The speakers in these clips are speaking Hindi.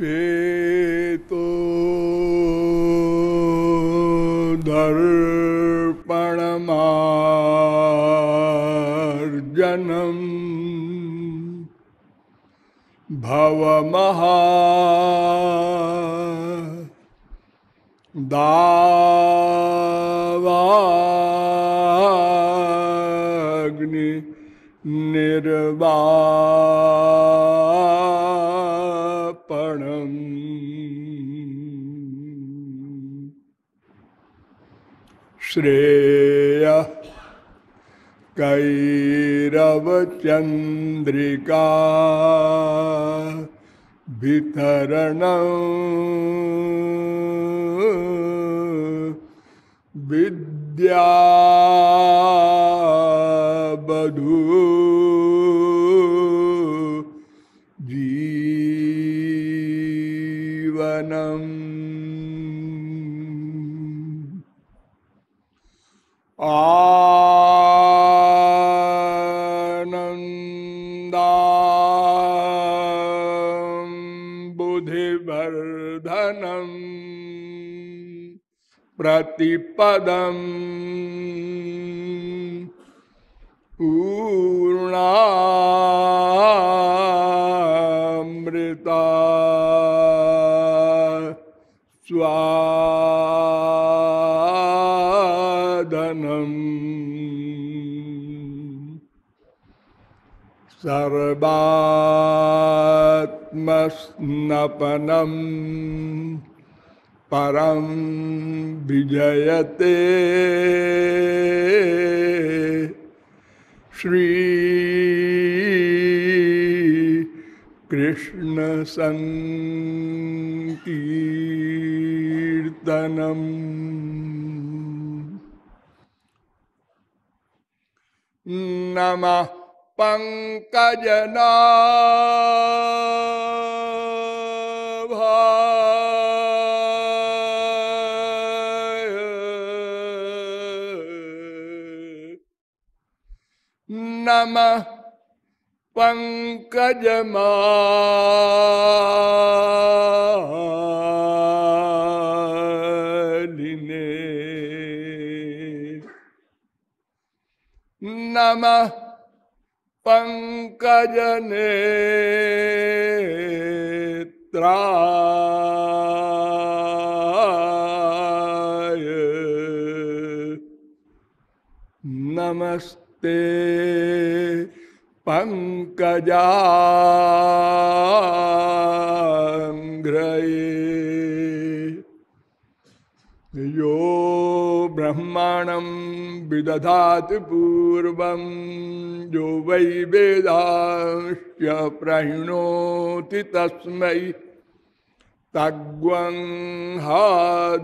चेतो दर्पणमार्जनम् भवमहा दावाग्नि निर्वापणम् श्रेय। कैरवचंद्रिका। वितरण। विद्या बधू प्रतिपदम्। पूर्णामृता। स्वादनम्। सर्वात्मस्नपनम्। परं विजयते। श्री कृष्ण संकीर्तनम् नमः पङ्कजनाभाय नमः पङ्कजमालिने नमः पङ्कजनेत्राय नमस्ते पङ्कजाङ्घ्रये यो ब्रह्माणं विदधाति पूर्वं यो वै वेदांश्च प्रणोति तस्मै। तग्वं हा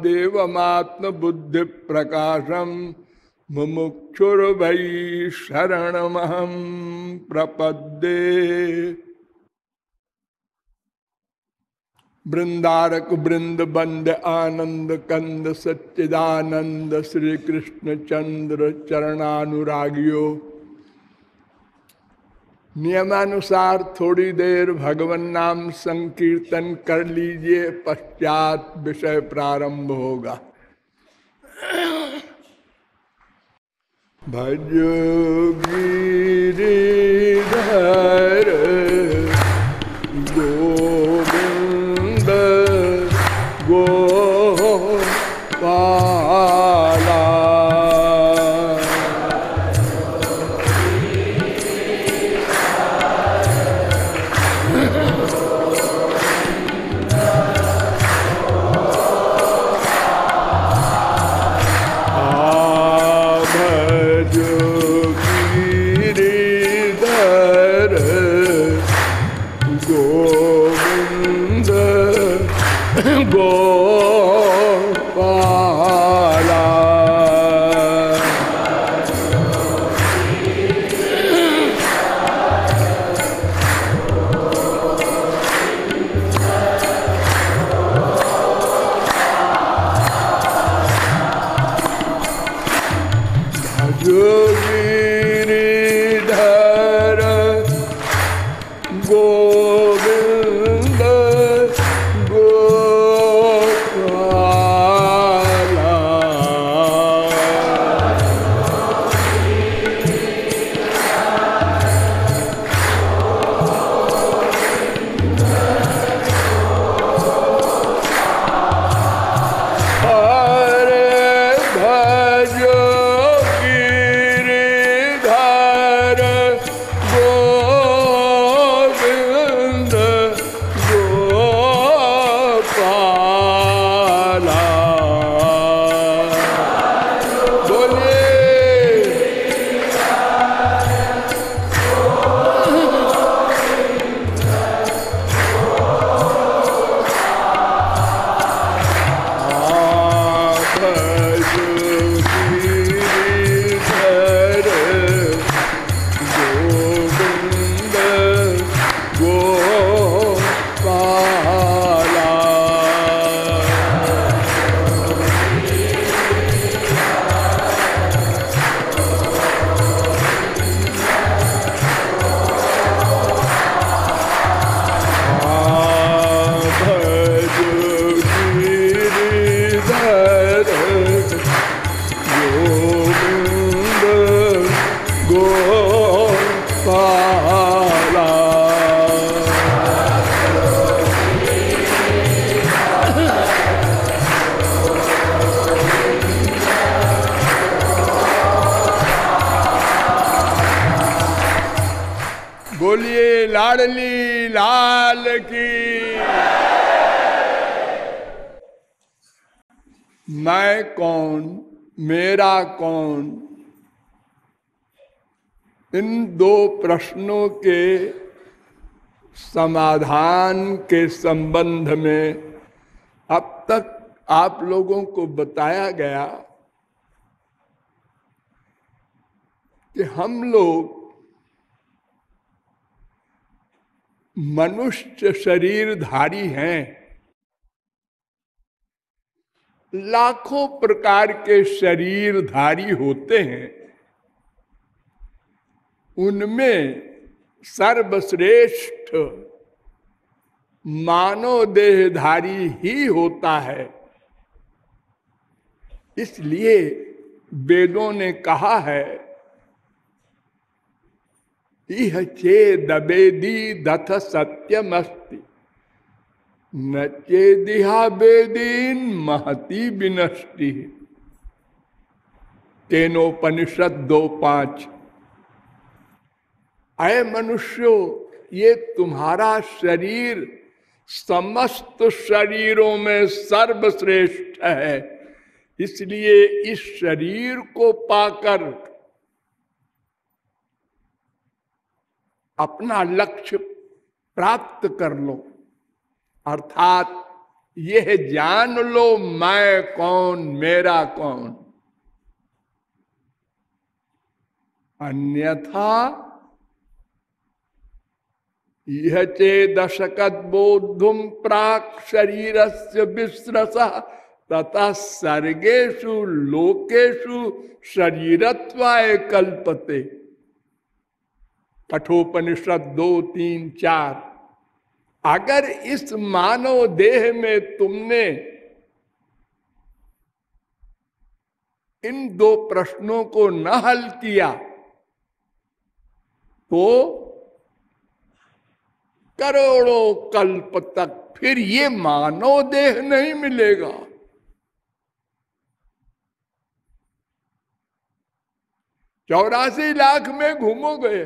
देवमात्मबुद्धिप्रकाशं मुमुक्षुर्वै शरणमहं प्रपद्ये। वृंदारक वृंद बंद आनंद कंद सच्चिदानंद श्री कृष्ण चंद्र चरणानुरागियो नियमानुसार थोड़ी देर भगवन नाम संकीर्तन कर लीजिए, पश्चात विषय प्रारंभ होगा। भजो गिरिधर मेरा कौन? इन दो प्रश्नों के समाधान के संबंध में अब तक आप लोगों को बताया गया कि हम लोग मनुष्य शरीरधारी हैं। लाखों प्रकार के शरीरधारी होते हैं। उनमें सर्वश्रेष्ठ मानव देहधारी ही होता है। इसलिए वेदों ने कहा है, इह दबेदी दथ सत्यमस्ति। न चेदिहा बेदीन महती विनष्टि तेनोपनिषद दो पाँच। अय मनुष्यो, ये तुम्हारा शरीर समस्त शरीरों में सर्वश्रेष्ठ है। इसलिए इस शरीर को पाकर अपना लक्ष्य प्राप्त कर लो। अर्थात यह जान लो मैं कौन, मेरा कौन। अन्यथा यह चे दशकत बोधुम प्राक शरीर से विश्रस तथा सर्गेशु लोकेशु शरीरत्वाय कल्पते। कठोपनिषद दो, तीन, चार। अगर इस मानव देह में तुमने इन दो प्रश्नों को न हल किया तो करोड़ों कल्प तक फिर ये मानव देह नहीं मिलेगा। चौरासी लाख में घूमोगे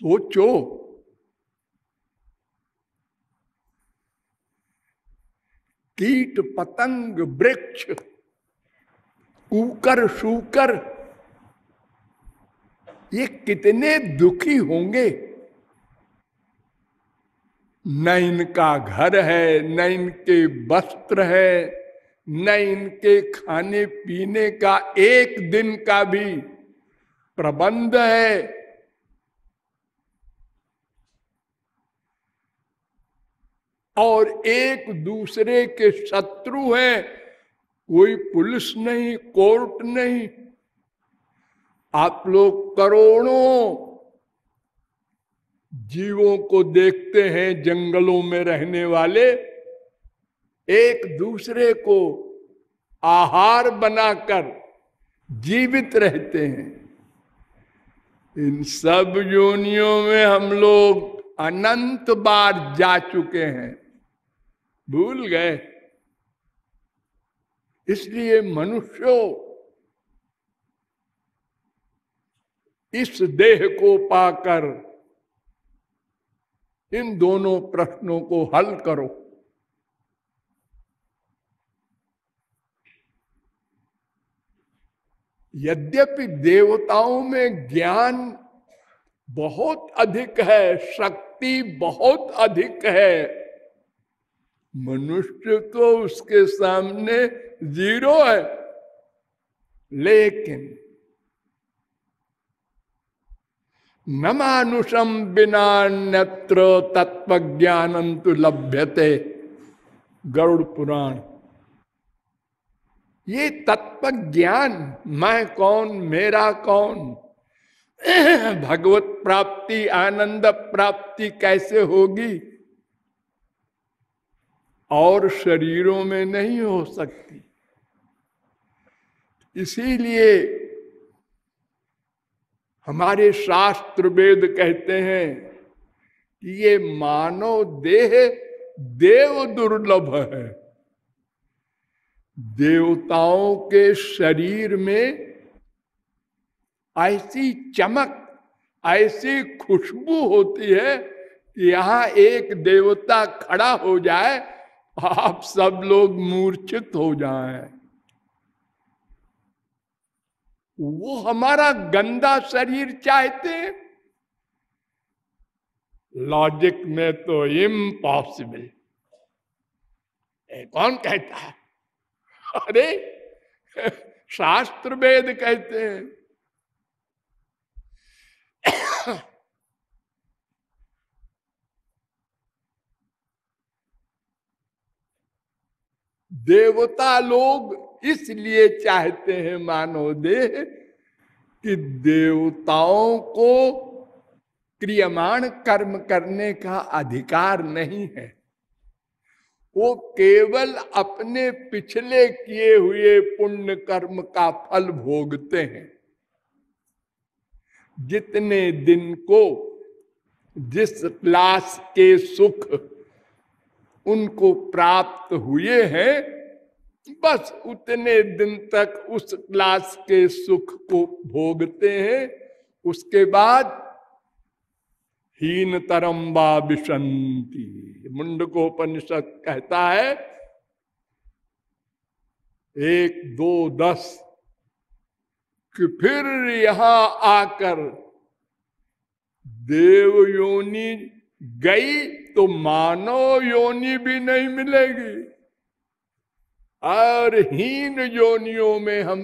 सोचो। कीट पतंग वृक्ष, कुकर शुकर, ये कितने दुखी होंगे। न इनका घर है, न इनके वस्त्र है, न इनके खाने पीने का एक दिन का भी प्रबंध है। और एक दूसरे के शत्रु हैं। कोई पुलिस नहीं, कोर्ट नहीं। आप लोग करोड़ों जीवों को देखते हैं जंगलों में रहने वाले। एक दूसरे को आहार बनाकर जीवित रहते हैं। इन सब योनियों में हम लोग अनंत बार जा चुके हैं। भूल गए। इसलिए मनुष्यो, इस देह को पाकर इन दोनों प्रश्नों को हल करो। यद्यपि देवताओं में ज्ञान बहुत अधिक है, शक्ति बहुत अधिक है। मनुष्य तो उसके सामने ज़ीरो है। लेकिन न मानुषम बिना नत्र तत्व ज्ञान तो लभ्यते। गरुड़ पुराण। ये तत्व ज्ञान मैं कौन, मेरा कौन? भगवत प्राप्ति, आनंद प्राप्ति कैसे होगी? और शरीरों में नहीं हो सकती। इसीलिए हमारे शास्त्र वेद कहते हैं कि ये मानव देह देव दुर्लभ है। देवताओं के शरीर में ऐसी चमक, ऐसी खुशबू होती है, यहाँ एक देवता खड़ा हो जाए, आप सब लोग मूर्छित हो जाएँ। वो हमारा गंदा शरीर चाहते लॉजिक में तो इम्पॉसिबल कौन कहता है? अरे, शास्त्र वेद कहते हैं। देवता लोग इसलिए चाहते हैं, मानव देह, कि देवताओं को क्रियमाण कर्म करने का अधिकार नहीं है। वो केवल अपने पिछले किए हुए पुण्य कर्म का फल भोगते हैं। जितने दिन को जिस क्लास के सुख उनको प्राप्त हुए हैं, बस उतने दिन तक उस क्लास के सुख को भोगते हैं। उसके बाद हीन तरम्बा विशंति। मुंडकोपनिषद कहता है, एक, दो, दस कि फिर यहाँ आकर देव योनि गई तो मानव योनि भी नहीं मिलेगी। और हीन योनियों में हम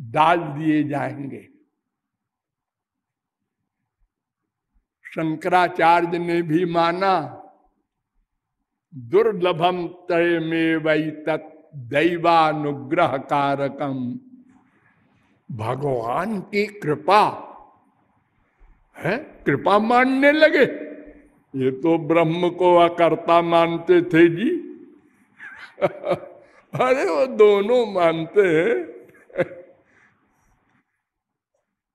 डाल दिए जाएँगे। शंकराचार्य ने भी माना, दुर्लभम तय में वही तत् दैवानुग्रह कारकम भगवान की कृपा, है? कृपा मानने लगे। ये तो ब्रह्म को अकर्ता मानते थे जी। अरे वो दोनों मानते हैं।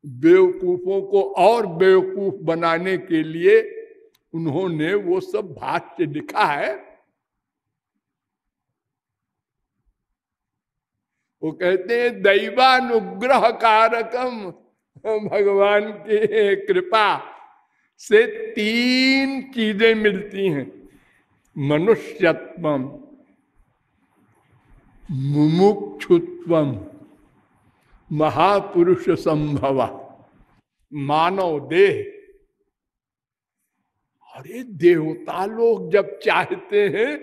बेवकूफों को और बेवकूफ़ बनाने के लिए उन्होंने वो सब भाष्य लिखा है। वो कहते हैं दैवानुग्रह कारकम भगवान की कृपा से तीन चीज़ें मिलती हैं। मनुष्यत्व मुमुक्षुत्व महापुरुष संभव मानव देह। अरे, देवता लोग जब चाहते हैं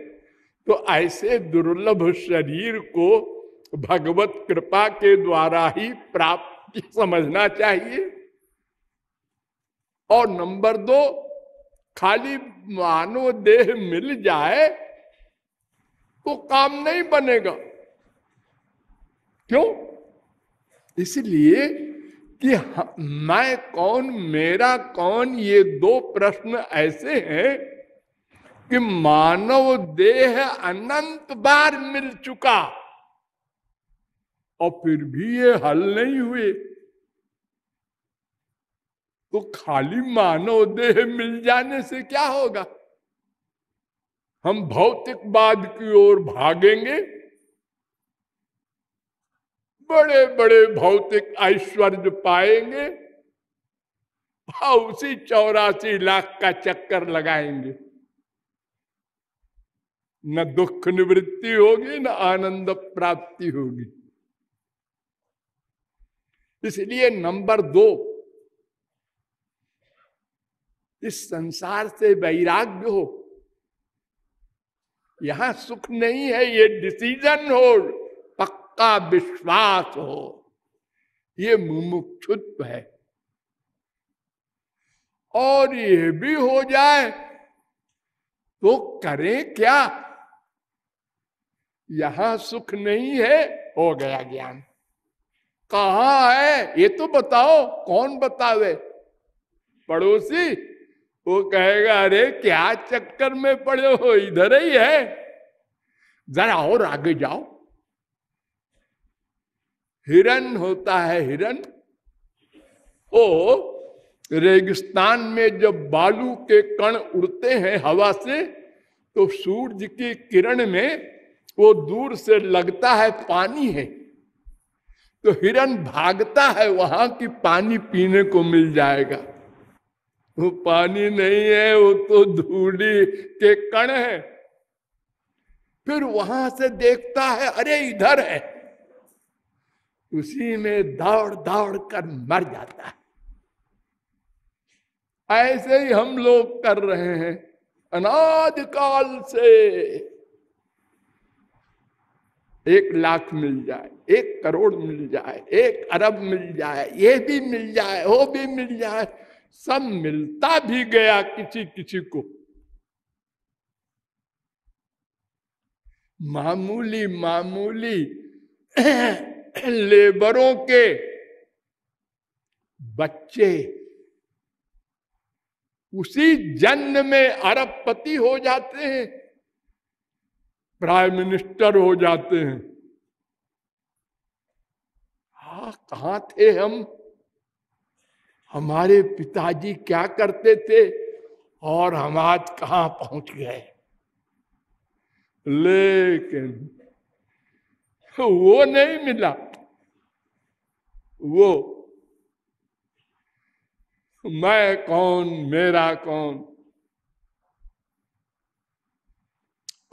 तो ऐसे दुर्लभ शरीर को भगवत कृपा के द्वारा ही प्राप्त समझना चाहिए। और नंबर दो, खाली मानव देह मिल जाए तो काम नहीं बनेगा। क्यों? इसलिए कि मैं कौन, मेरा कौन, ये दो प्रश्न ऐसे हैं कि मानव देह अनंत बार मिल चुका। और फिर भी ये हल नहीं हुए। तो खाली मानव देह मिल जाने से क्या होगा? हम भौतिक भौतिकवाद की ओर भागेंगे। बड़े बड़े भौतिक ऐश्वर्य पाएँगे और उसी चौरासी लाख का चक्कर लगाएँगे। न दुख निवृत्ति होगी, न आनंद प्राप्ति होगी। इसलिए नंबर दो, इस संसार से वैराग्य हो। यहाँ सुख नहीं है, ये डिसीज़न हो, पक्का विश्वास हो। ये मुमुक्षुत्व है। और ये भी हो जाए तो करें क्या? यहाँ सुख नहीं है, हो गया ज्ञान। कहा है? ये तो बताओ, कौन बतावे? पड़ोसी, वो कहेगा, अरे, क्या चक्कर में पड़े हो? इधर ही है। जरा और आगे जाओ। हिरन होता है हिरन। ओ, रेगिस्तान में जब बालू के कण उड़ते हैं हवा से तो सूरज की किरण में वो दूर से लगता है पानी है। तो हिरन भागता है, वहाँ की पानी पीने को मिल जाएगा। वो पानी नहीं है, वो तो धूली के कण है। फिर वहाँ से देखता है, अरे इधर है। उसी में दौड़ दौड़ कर मर जाता है। ऐसे ही हम लोग कर रहे हैं अनाद काल से। एक लाख मिल जाए, एक करोड़ मिल जाए, एक अरब मिल जाए, ये भी मिल जाए, वो भी मिल जाए, सब मिलता भी गया किसी किसी को। मामूली मामूली लेबरों के बच्चे उसी जन्म में अरबपति हो जाते हैं। प्राइम मिनिस्टर हो जाते हैं। हा, कहा थे हम? हमारे पिताजी क्या करते थे? और हम आज कहा पहुँच गए? लेकिन वो नहीं मिला। वो, मैं कौन, मेरा कौन?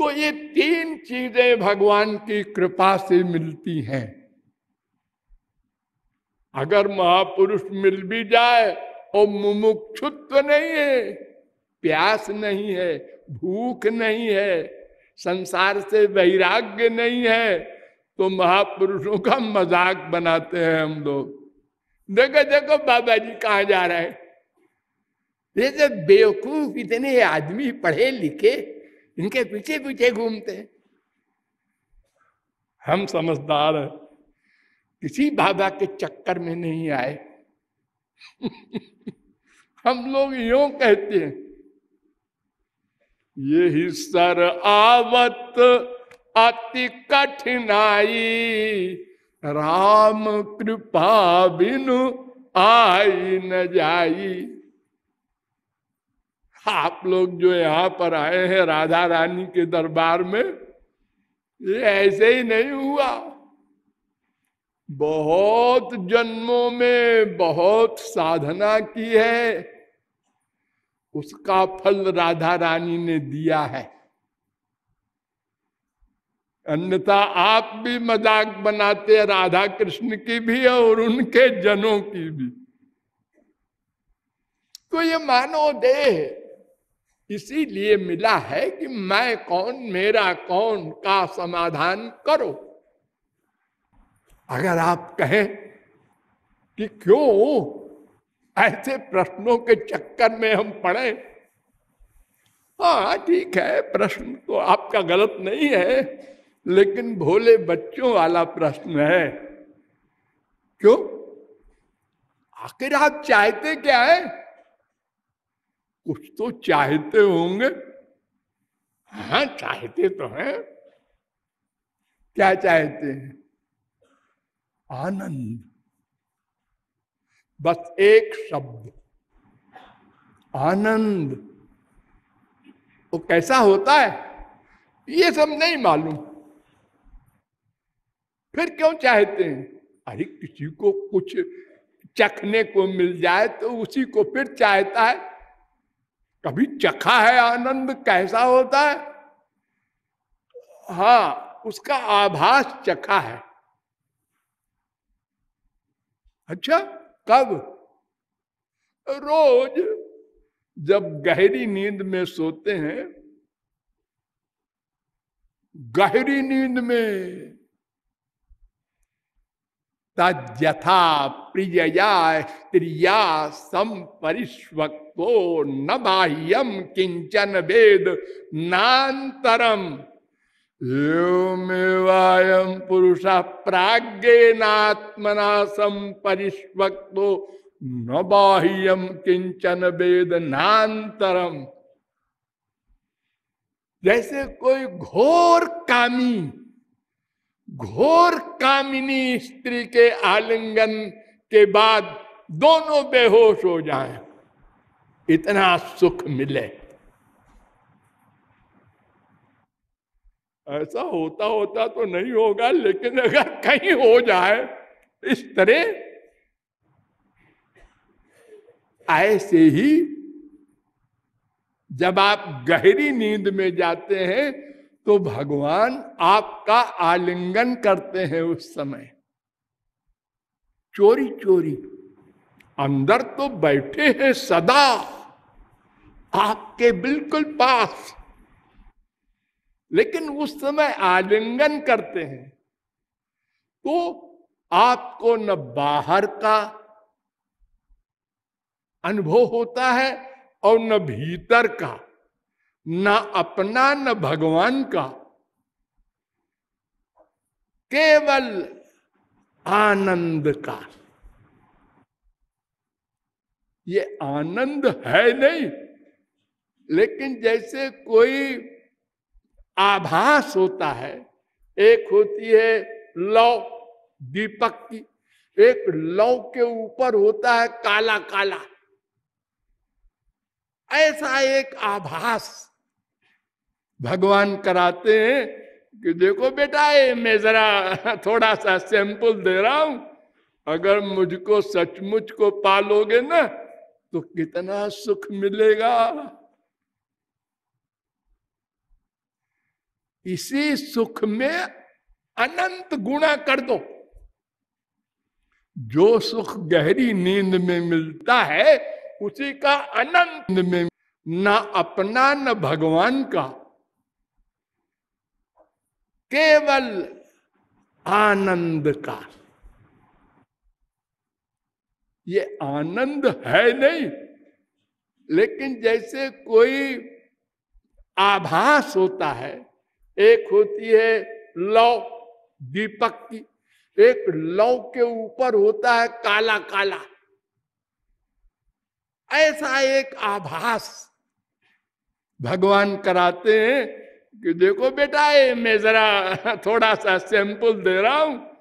तो ये तीन चीज़ें भगवान की कृपा से मिलती हैं। अगर महापुरुष मिल भी जाए और मुमुक्षुत्व नहीं है, प्यास नहीं है, भूख नहीं है, संसार से वैराग्य नहीं है तो महापुरुषों का मज़ाक बनाते हैं हम लोग। देखो देखो, बाबा जी कहा जा रहे हैं। ये जो बेवकूफ़ इतने आदमी पढ़े लिखे इनके पीछे पीछे घूमते हम समझदार किसी बाबा के चक्कर में नहीं आए। हम लोग यो कहते हैं, ये ही सर आवत अति कठिनाई। राम कृपा बिनु आई न जाई। आप लोग जो यहाँ पर आए हैं राधा रानी के दरबार में, ये ऐसे ही नहीं हुआ। बहुत जन्मों में बहुत साधना की है। उसका फल राधा रानी ने दिया है। अन्यथा आप भी मज़ाक बनाते राधा कृष्ण की भी और उनके जनों की भी। तो ये मानो देह इसीलिए मिला है कि मैं कौन, मेरा कौन, का समाधान करो। अगर आप कहें कि क्यों ऐसे प्रश्नों के चक्कर में हम पड़े? हाँ ठीक है, प्रश्न तो आपका गलत नहीं है, लेकिन भोले बच्चों वाला प्रश्न है। क्यों? आखिर आप चाहते क्या है? कुछ तो चाहते होंगे। हाँ चाहते तो हैं। क्या चाहते हैं? आनंद। बस एक शब्द। आनंद। वो कैसा होता है? ये सब नहीं मालूम। फिर क्यों चाहते हैं? अरे, किसी को कुछ चखने को मिल जाए तो उसी को फिर चाहता है। कभी चखा है आनंद, कैसा होता है? हाँ उसका आभास चखा है। अच्छा कब? रोज। जब गहरी नींद में सोते हैं, गहरी नींद में तथा प्रियया स्त्रिया संपरिष्वक्तो न बाह्यम किंचन वेद नान्तरम योमेवायम पुरुष प्राज्ञनात्मना संपरिष्वक्तो न बाह्यम किंचन वेद नान्तरम जैसे कोई घोर कामी घोर कामिनी स्त्री के आलिंगन के बाद दोनों बेहोश हो जाएँ, इतना सुख मिले। ऐसा होता होता तो नहीं होगा लेकिन अगर कहीं हो जाए इस तरह ऐसे ही जब आप गहरी नींद में जाते हैं तो भगवान आपका आलिंगन करते हैं उस समय। चोरी चोरी। अंदर तो बैठे हैं सदा, आपके बिल्कुल पास। लेकिन उस समय आलिंगन करते हैं। तो आपको न बाहर का अनुभव होता है और न भीतर का। न अपना, न भगवान का। केवल आनंद का। ये आनंद है नहीं, लेकिन जैसे कोई आभास होता है, एक होती है लौ, दीपक की। एक लौ के ऊपर होता है काला काला ऐसा एक आभास भगवान कराते हैं कि देखो बेटा, ये मैं जरा थोड़ा सा सैंपल दे रहा हूँ। अगर मुझको सचमुच को पालोगे ना तो कितना सुख मिलेगा। इसी सुख में अनंत गुणा कर दो। जो सुख गहरी नींद में मिलता है, उसी का अनंत में न अपना, न भगवान का। केवल आनंद का। ये आनंद है नहीं, लेकिन जैसे कोई आभास होता है, एक होती है लौ, दीपक की। एक लौ के ऊपर होता है काला काला। ऐसा एक आभास भगवान कराते हैं कि देखो बेटा, ये मैं जरा थोड़ा सा सैंपल दे रहा हूँ।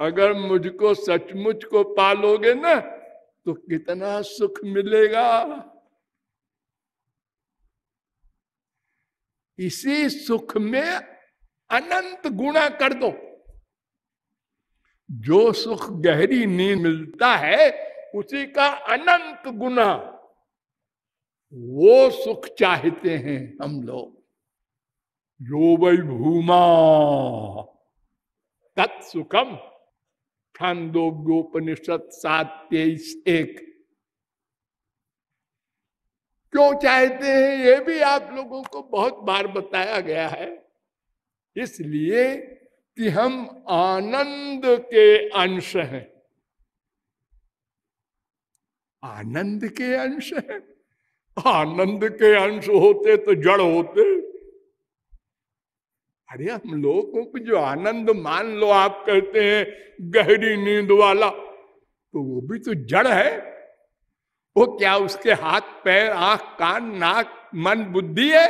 अगर मुझको सचमुच को पालोगे ना तो कितना सुख मिलेगा। इसी सुख में अनंत गुणा कर दो। जो सुख गहरी नींद मिलता है, उसी का अनंत गुना वो सुख चाहते हैं हम लोग। जो वही भूमा तत्सुखम। छांदोग्योपनिषद सात तेईस एक क्यों चाहते हैं? ये भी आप लोगों को बहुत बार बताया गया है। इसलिए कि हम आनंद के अंश हैं। आनंद के अंश हैं? आनंद के अंश होते तो जड़ होते। अरे हम लोगों को जो आनंद मान लो आप कहते हैं, गहरी नींद वाला तो वो भी तो जड़ है। वो क्या उसके हाथ, पैर, आँख, कान, नाक, मन, बुद्धि है?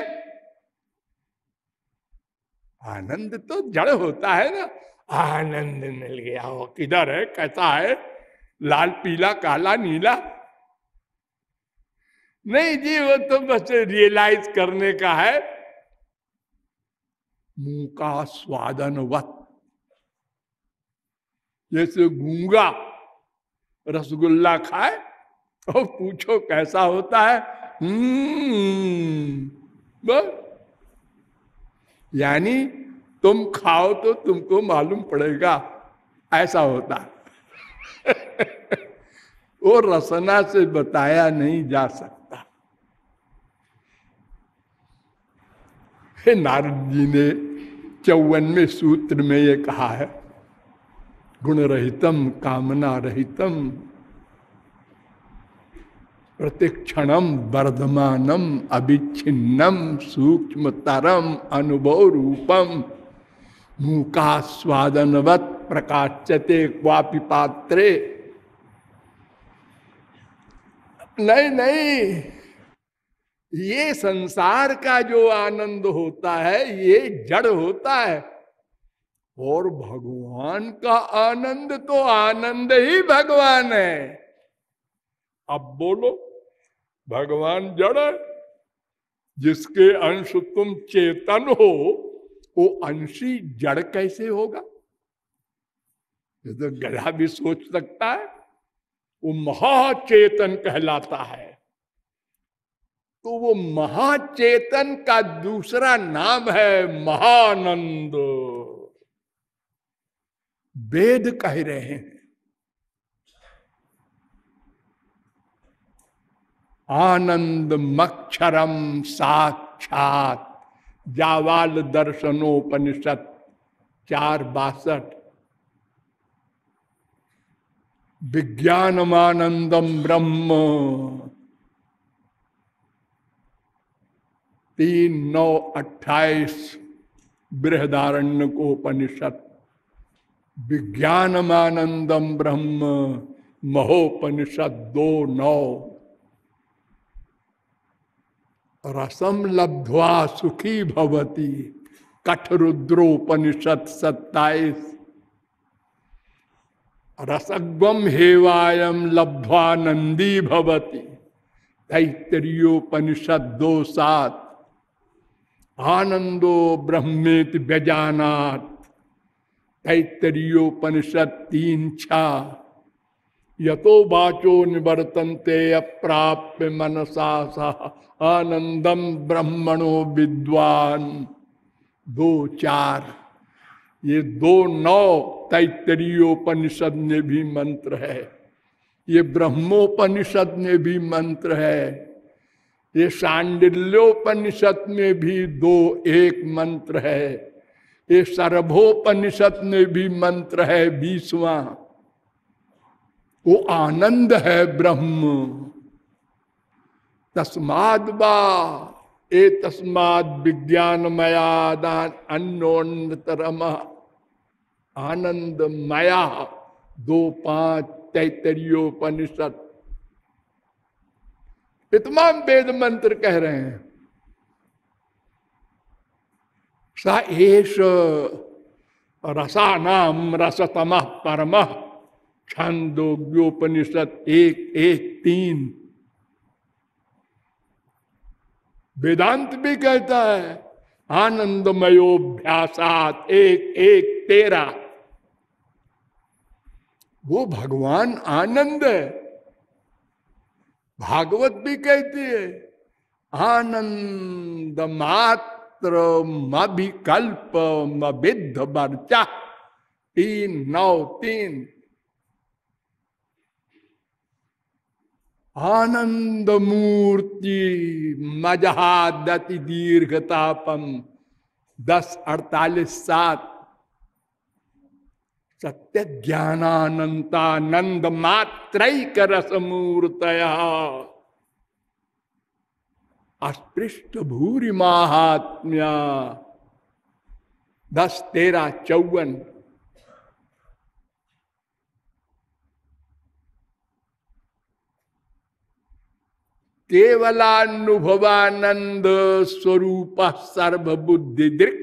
आनंद तो जड़ होता है ना। आनंद मिल गया, वो किधर है कैसा है, लाल, पीला, काला, नीला। नहीं जी, वो तो बस रियलाइज़ करने का है। मुँह का स्वादनवत जैसे गूँगा रसगुल्ला खाए, और पूछो कैसा होता है? हम्म यानी तुम खाओ तो तुमको मालूम पड़ेगा, ऐसा होता है। वो रसना से बताया नहीं जा सकता। हे नारद जी ने चौवनवे सूत्र में ये कहा है, गुण रहितम, कामना रहितम, प्रतिक्षणम वर्धमानम अभिच्छिन्नम सूक्ष्म तरम अनुभव रूपम, मुका स्वादनवत प्रकाशते क्वापि पात्रे। नहीं नहीं ये संसार का जो आनंद होता है, ये जड़ होता है। और भगवान का आनंद तो आनंद ही भगवान है। अब बोलो, भगवान जड़ है, जिसके अंश तुम चेतन हो, वो अंशी जड़ कैसे होगा? ये तो गधा भी सोच सकता है, वो महाचेतन कहलाता है। तो वो महाचेतन का दूसरा नाम है महानंद। वेद कह रहे हैं। आनंद मक्षरम साक्षात, जावाल दर्शनोपनिषद, चार बासठ। विज्ञानमानंदम ब्रह्म। तीन नौ अट्ठाईस बृहदारण्य को उपनिषद विज्ञानमानंदम ब्रह्म महोपनिषद दो नौ। रसम लब्ध्वा सुखी भवती। कठरुद्रोपनिषद सत्ताईस। रसगम हेवायम लब्ध्वा नंदी भवती। तैतरीयोपनिषद दो सात। आनंदो ब्रह्मेत व्यजानात। तैतरीयोपनिषद तीन छा यतो बाचो निवर्तनते अप्राप्य मनसा सह आनंदम ब्रह्मणो विद्वान। दो चार। ये दो नौ तैतरीयोपनिषद में भी मंत्र है। ये ब्रह्मोपनिषद में भी मंत्र है। ये सांडिल्योपनिषद में भी दो एक मंत्र है। ये सर्भोपनिषद में भी मंत्र है बीसवा। वो आनंद है ब्रह्म। तस्माद बा ए तस्माद विज्ञान मयादान अन्योन्नतरम। आनंद मया दो पाँच तैतरीयोपनिषद तमाम वेद मंत्र कह रहे हैं। स एष रसानाम रसतम परम। छंदोग्योपनिषद एक एक, तीन। वेदांत भी कहता है आनंदमयोभ्यासात एक एक, तेरा। वो भगवान आनंद है। भागवत भी कहती है आनंद मात्र मभिकल्प मिद्ध बर्चा तीन नौ तीन। आनंद मूर्ति मजहादति दीर्घतापम दस अड़तालीस सात। सत्य ज्ञानानंतानंद मात्रक रस मूर्त अस्पृष्ट भूरि महात्म्या दस तेरह चौवन। केवलानुभवानंद स्वरूप सर्वबुद्धि दृक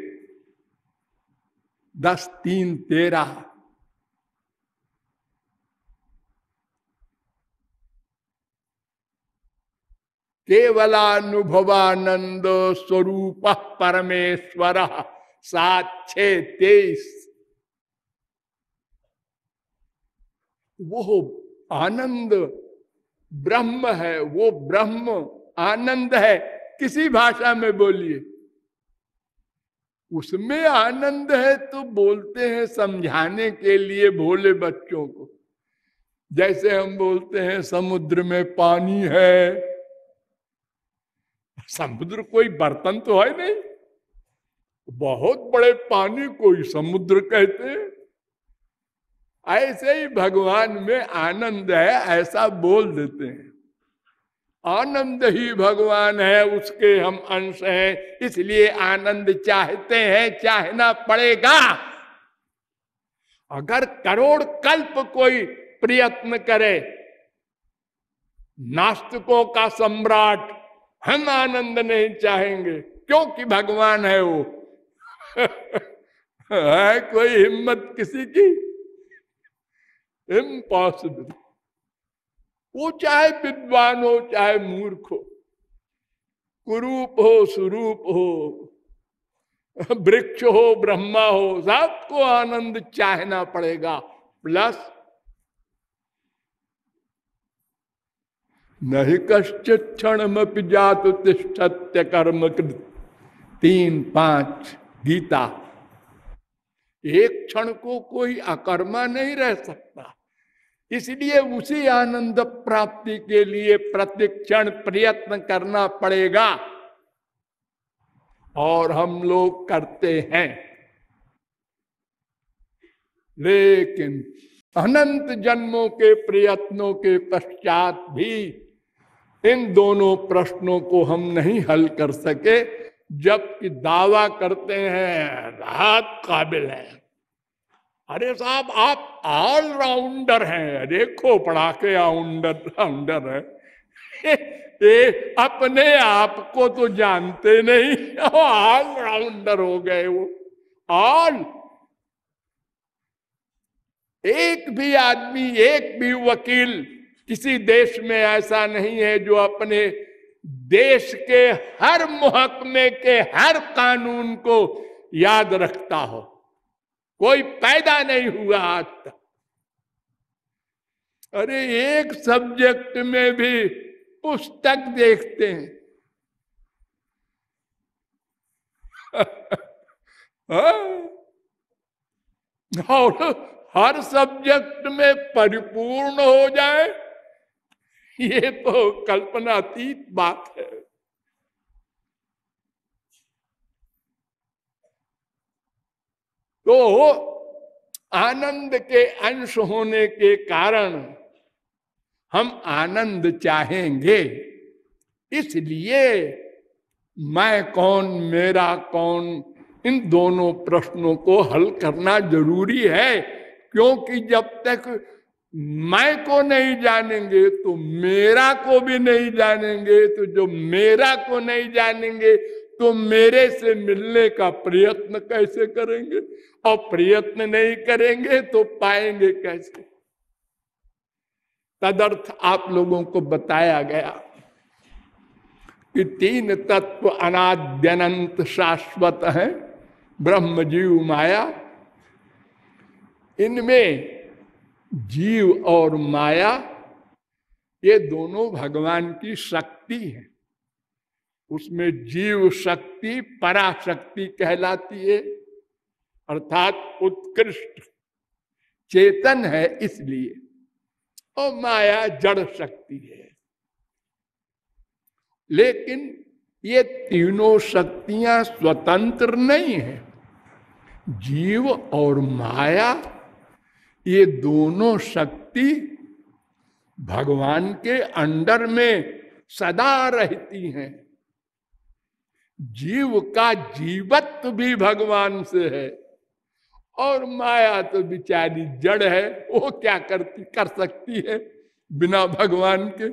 दस तीन तेरह केवलानुभवानंद स्वरूप परमेश्वर छ तेईस। वो आनंद, ब्रह्म है, वो ब्रह्म आनंद है। किसी भाषा में बोलिए। उसमें आनंद है तो बोलते हैं समझाने के लिए भोले बच्चों को। जैसे हम बोलते हैं, समुद्र में पानी है समुद्र कोई बर्तन तो है नहीं। बहुत बड़े पानी कोई समुद्र कहते ऐसे ही भगवान में आनंद है, ऐसा बोल देते हैं। आनंद ही भगवान है, उसके हम अंश हैं, इसलिए आनंद चाहते हैं, चाहना पड़ेगा। अगर करोड़ कल्प कोई प्रयत्न करे, नास्तिकों का सम्राट हम आनंद नहीं चाहेंगे, क्योंकि भगवान है वो। है कोई हिम्मत किसी की? इम्पॉसिबल वो चाहे विद्वान हो, चाहे मूर्ख हो, कुरूप हो स्वरूप हो, वृक्ष हो, ब्रह्मा हो सबको आनंद चाहना पड़ेगा, प्लस नहीं कश्चित क्षण जात तिष्ठत्य कर्म तीन, पाँच, गीता। एक क्षण को कोई अकर्मा नहीं रह सकता। इसलिए उसी आनंद प्राप्ति के लिए प्रतिक्षण प्रयत्न करना पड़ेगा। और हम लोग करते हैं। लेकिन अनंत जन्मों के प्रयत्नों के पश्चात भी इन दोनों प्रश्नों को हम नहीं हल कर सके जबकि दावा करते हैं रात काबिल है। अरे साहब आप ऑलराउंडर हैं। देखो पढ़ा के आउंडर राउंडर है। ए, अपने आप को तो जानते नहीं ऑलराउंडर हो गए वो। ऑल एक भी आदमी एक भी वकील किसी देश में ऐसा नहीं है जो अपने देश के हर मुहकमे के हर कानून को याद रखता हो। कोई पैदा नहीं हुआ आज तक। अरे एक सब्जेक्ट में भी पुस्तक देखते हैं। हाँ। और हर सब्जेक्ट में परिपूर्ण हो जाए। ये तो कल्पनातीत बात है। तो आनंद के अंश होने के कारण हम आनंद चाहेंगे। इसलिए मैं कौन, मेरा कौन, इन दोनों प्रश्नों को हल करना ज़रूरी है, क्योंकि जब तक मैं को नहीं जानेंगे तो मेरा को भी नहीं जानेंगे तो जो मेरा को नहीं जानेंगे तो मेरे से मिलने का प्रयत्न कैसे करेंगे? और प्रयत्न नहीं करेंगे तो पाएँगे कैसे? तदर्थ आप लोगों को बताया गया कि तीन तत्व अनाद्यनंत शाश्वत है ब्रह्म जीव माया। इनमें जीव और माया, ये दोनों भगवान की शक्ति है। उसमें जीव शक्ति, पराशक्ति कहलाती है, अर्थात उत्कृष्ट चेतन है इसलिए। और माया जड़ शक्ति है। लेकिन ये तीनों शक्तियाँ स्वतंत्र नहीं है। जीव और माया ये दोनों शक्ति भगवान के अंडर में सदा रहती हैं। जीव का जीवत्व भी भगवान से है और माया तो बिचारी जड़ है, वो क्या करती, कर सकती है बिना भगवान के?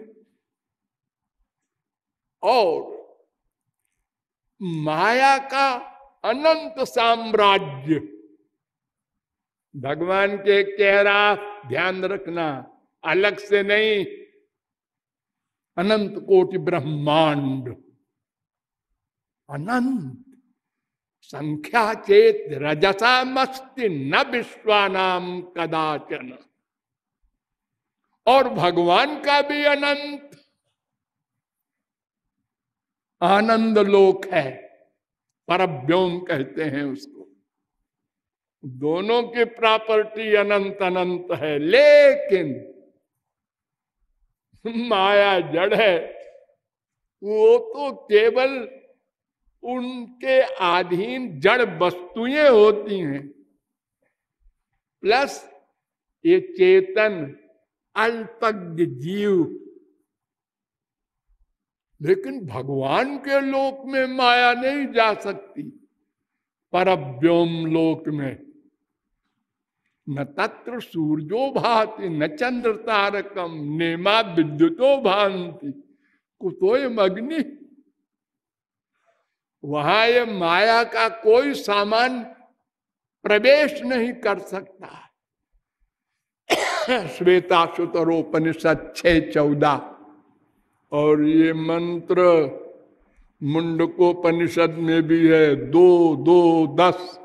और माया का अनंत साम्राज्य भगवान के चेहरा ध्यान रखना अलग से नहीं, अनंत कोटि ब्रह्मांड। अनंत। संख्या चेत रजसा मस्ति न विश्वानाम कदाचन। और भगवान का भी अनंत। आनंद लोक है पर व्योम कहते हैं उसको। दोनों की प्रॉपर्टी अनंत अनंत है, लेकिन माया जड़ है, वो तो केवल उनके अधीन जड़ वस्तुएँ होती हैं। प्लस ये चेतन अल्पज्ञ जीव, लेकिन भगवान के लोक में माया नहीं जा सकती पर व्योम लोक में। न तत्र सूर्यो भाति, न चंद्र तारकम नेमा विद्युतो भांति कुतोय अग्नि वहाँ ये माया का कोई सामान प्रवेश नहीं कर सकता। श्वेता सुतरोपनिषद छ चौदह। और ये मंत्र मुंडकोपनिषद में भी है। दो दो, दस।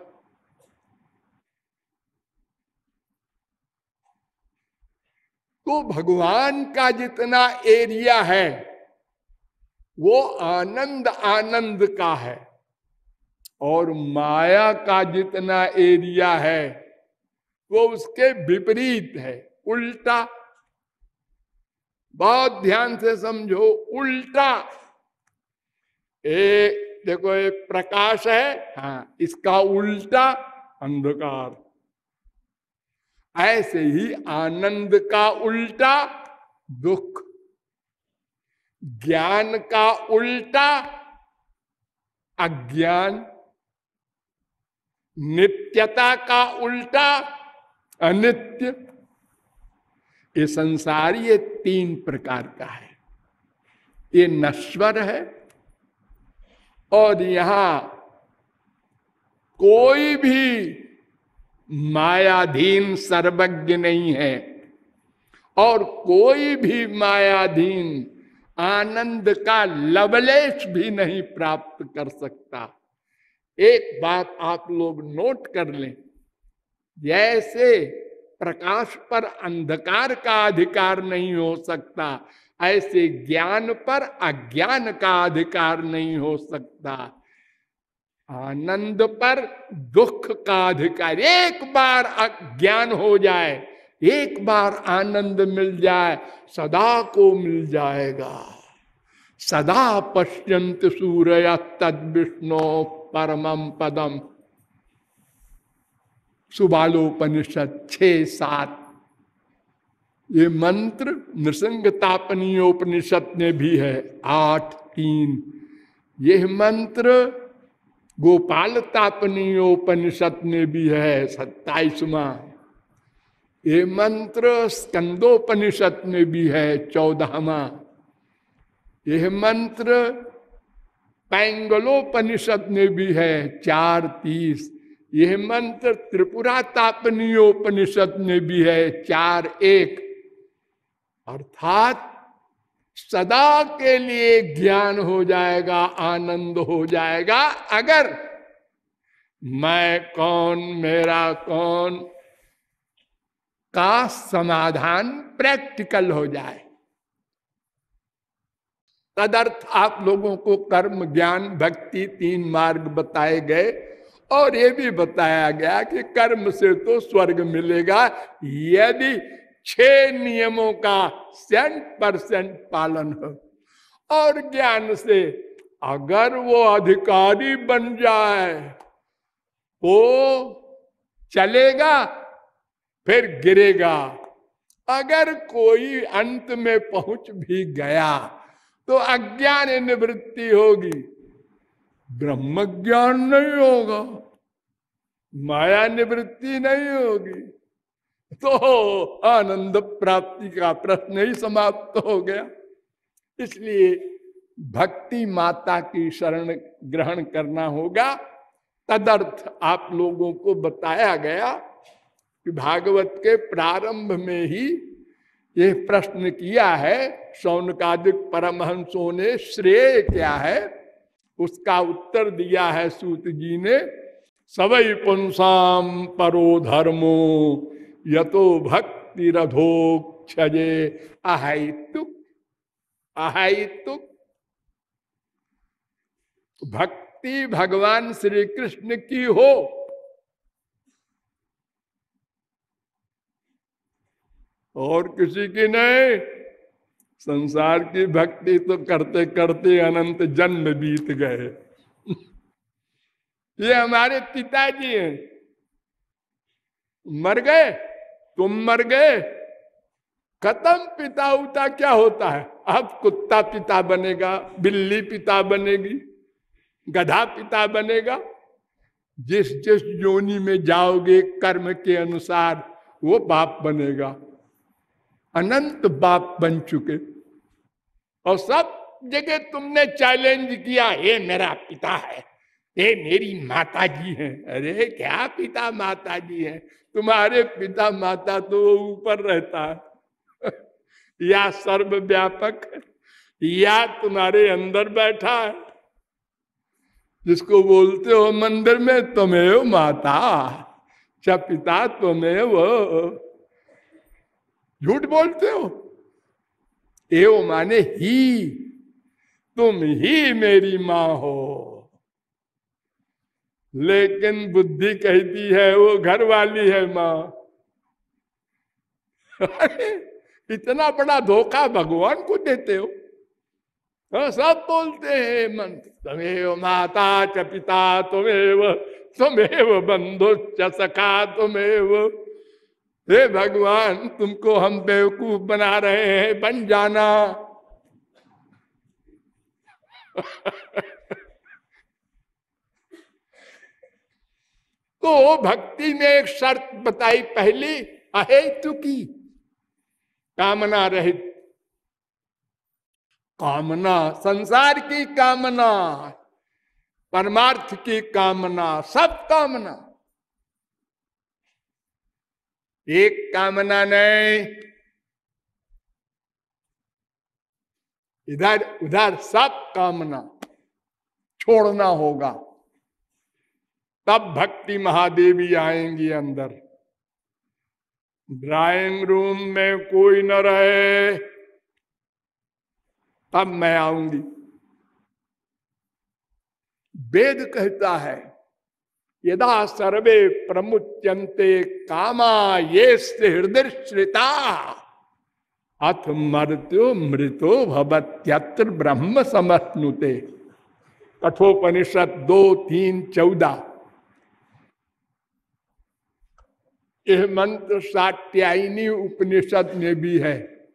तो भगवान का जितना एरिया है, वो आनंद आनंद का है। और माया का जितना एरिया है, वो उसके विपरीत है। उल्टा, बहुत ध्यान से समझो, उल्टा। एक देखो, एक प्रकाश है हाँ इसका उल्टा अंधकार। ऐसे ही आनंद का उल्टा दुख, ज्ञान का उल्टा अज्ञान, नित्यता का उल्टा अनित्य। ये संसार ये तीन प्रकार का है। ये नश्वर है और यहाँ कोई भी मायाधीन सर्वज्ञ नहीं है। और कोई भी मायाधीन आनंद का लवलेश भी नहीं प्राप्त कर सकता। एक बात आप लोग नोट कर लें। जैसे प्रकाश पर अंधकार का अधिकार नहीं हो सकता, ऐसे ज्ञान पर अज्ञान का अधिकार नहीं हो सकता। आनंद पर दुख का अधिकार। एक बार अज्ञान हो जाए, एक बार आनंद मिल जाए, सदा को मिल जाएगा। सदा पश्यंत सूर्य तद विष्णु परमम पदम। सुबालोपनिषद छ सात। ये मंत्र नृसंगतापनीयोपनिषद में भी है। आठ, तीन। यह मंत्र गोपाल तापनी उपनिषद में भी है सत्ताईसवा ये मंत्र स्कंदोपनिषद में भी है चौदहवा यह मंत्र पैंगलोपनिषद में भी है चार तीस। यह मंत्र त्रिपुरा तापनीयोपनिषद में भी है चार एक। अर्थात सदा के लिए ज्ञान हो जाएगा, आनंद हो जाएगा। अगर मैं कौन, मेरा कौन का समाधान प्रैक्टिकल हो जाए। तदर्थ आप लोगों को कर्म, ज्ञान, भक्ति तीन मार्ग बताए गए और ये भी बताया गया कि कर्म से तो स्वर्ग मिलेगा। यदि छह नियमों का सेंट परसेंट पालन हो। और ज्ञान से अगर वो अधिकारी बन जाए तो चलेगा, फिर गिरेगा। अगर कोई अंत में पहुँच भी गया तो अज्ञान निवृत्ति होगी। ब्रह्म ज्ञान नहीं होगा, माया निवृत्ति नहीं होगी। तो आनंद प्राप्ति का प्रश्न ही समाप्त हो गया। इसलिए भक्ति माता की शरण ग्रहण करना होगा। तदर्थ आप लोगों को बताया गया कि भागवत के प्रारंभ में ही यह प्रश्न किया है सौनकादिक परमहंसों ने श्रेय क्या है? उसका उत्तर दिया है सूत जी ने सवई पुंसाम परो धर्मो यतो भक्ति रधोक्षजे अहितुक अहितुक भक्ति भगवान श्री कृष्ण की हो। और किसी की नहीं। संसार की भक्ति तो करते करते अनंत जन्म बीत गए। ये हमारे पिताजी हैं। मर गए? तुम मर गए। खत्म पिता उता क्या होता है? अब कुत्ता पिता बनेगा, बिल्ली पिता बनेगी, गधा पिता बनेगा। जिस जिस योनि में जाओगे कर्म के अनुसार, वो बाप बनेगा। अनंत बाप बन चुके। और सब जगह तुमने चैलेंज किया, ये मेरा पिता है। ये मेरी माता जी है। अरे, क्या पिता माता जी है? तुम्हारे पिता माता तो ऊपर रहता है। या सर्वव्यापक, या तुम्हारे अंदर बैठा है। जिसको बोलते हो मंदिर में, तुम्हें माता च पिता तुम्हें वो झूठ बोलते हो। एव माने ही, तुम ही मेरी माँ हो। लेकिन बुद्धि कहती है, वो घर वाली है माँ। इतना बड़ा धोखा भगवान को देते हो। हाँ सब बोलते हैं, मन तमेव माता च पिता तुमेव तुमेव बंधु च सखा तुमेव। हे भगवान, तुमको हम बेवकूफ़ बना रहे हैं, बन जाना। तो भक्ति में एक शर्त बताई पहली अहे की। कामना रहित। कामना, संसार की कामना, परमार्थ की कामना, सब कामना। एक कामना नहीं। इधर, उधर सब कामना। छोड़ना होगा। तब भक्ति महादेवी आएँगी अंदर। ड्राइंग रूम में कोई न रहे, तब मैं आऊँगी। वेद कहता है, यदा सर्वे प्रमुच्यंते कामा ये हृदय श्रिता अथ मृत्यु मृतो भवत्यत्र ब्रह्म समस्नुते कठोपनिषद दो, तीन, चौदह। यह मंत्र सात्यायनी उपनिषद में भी है।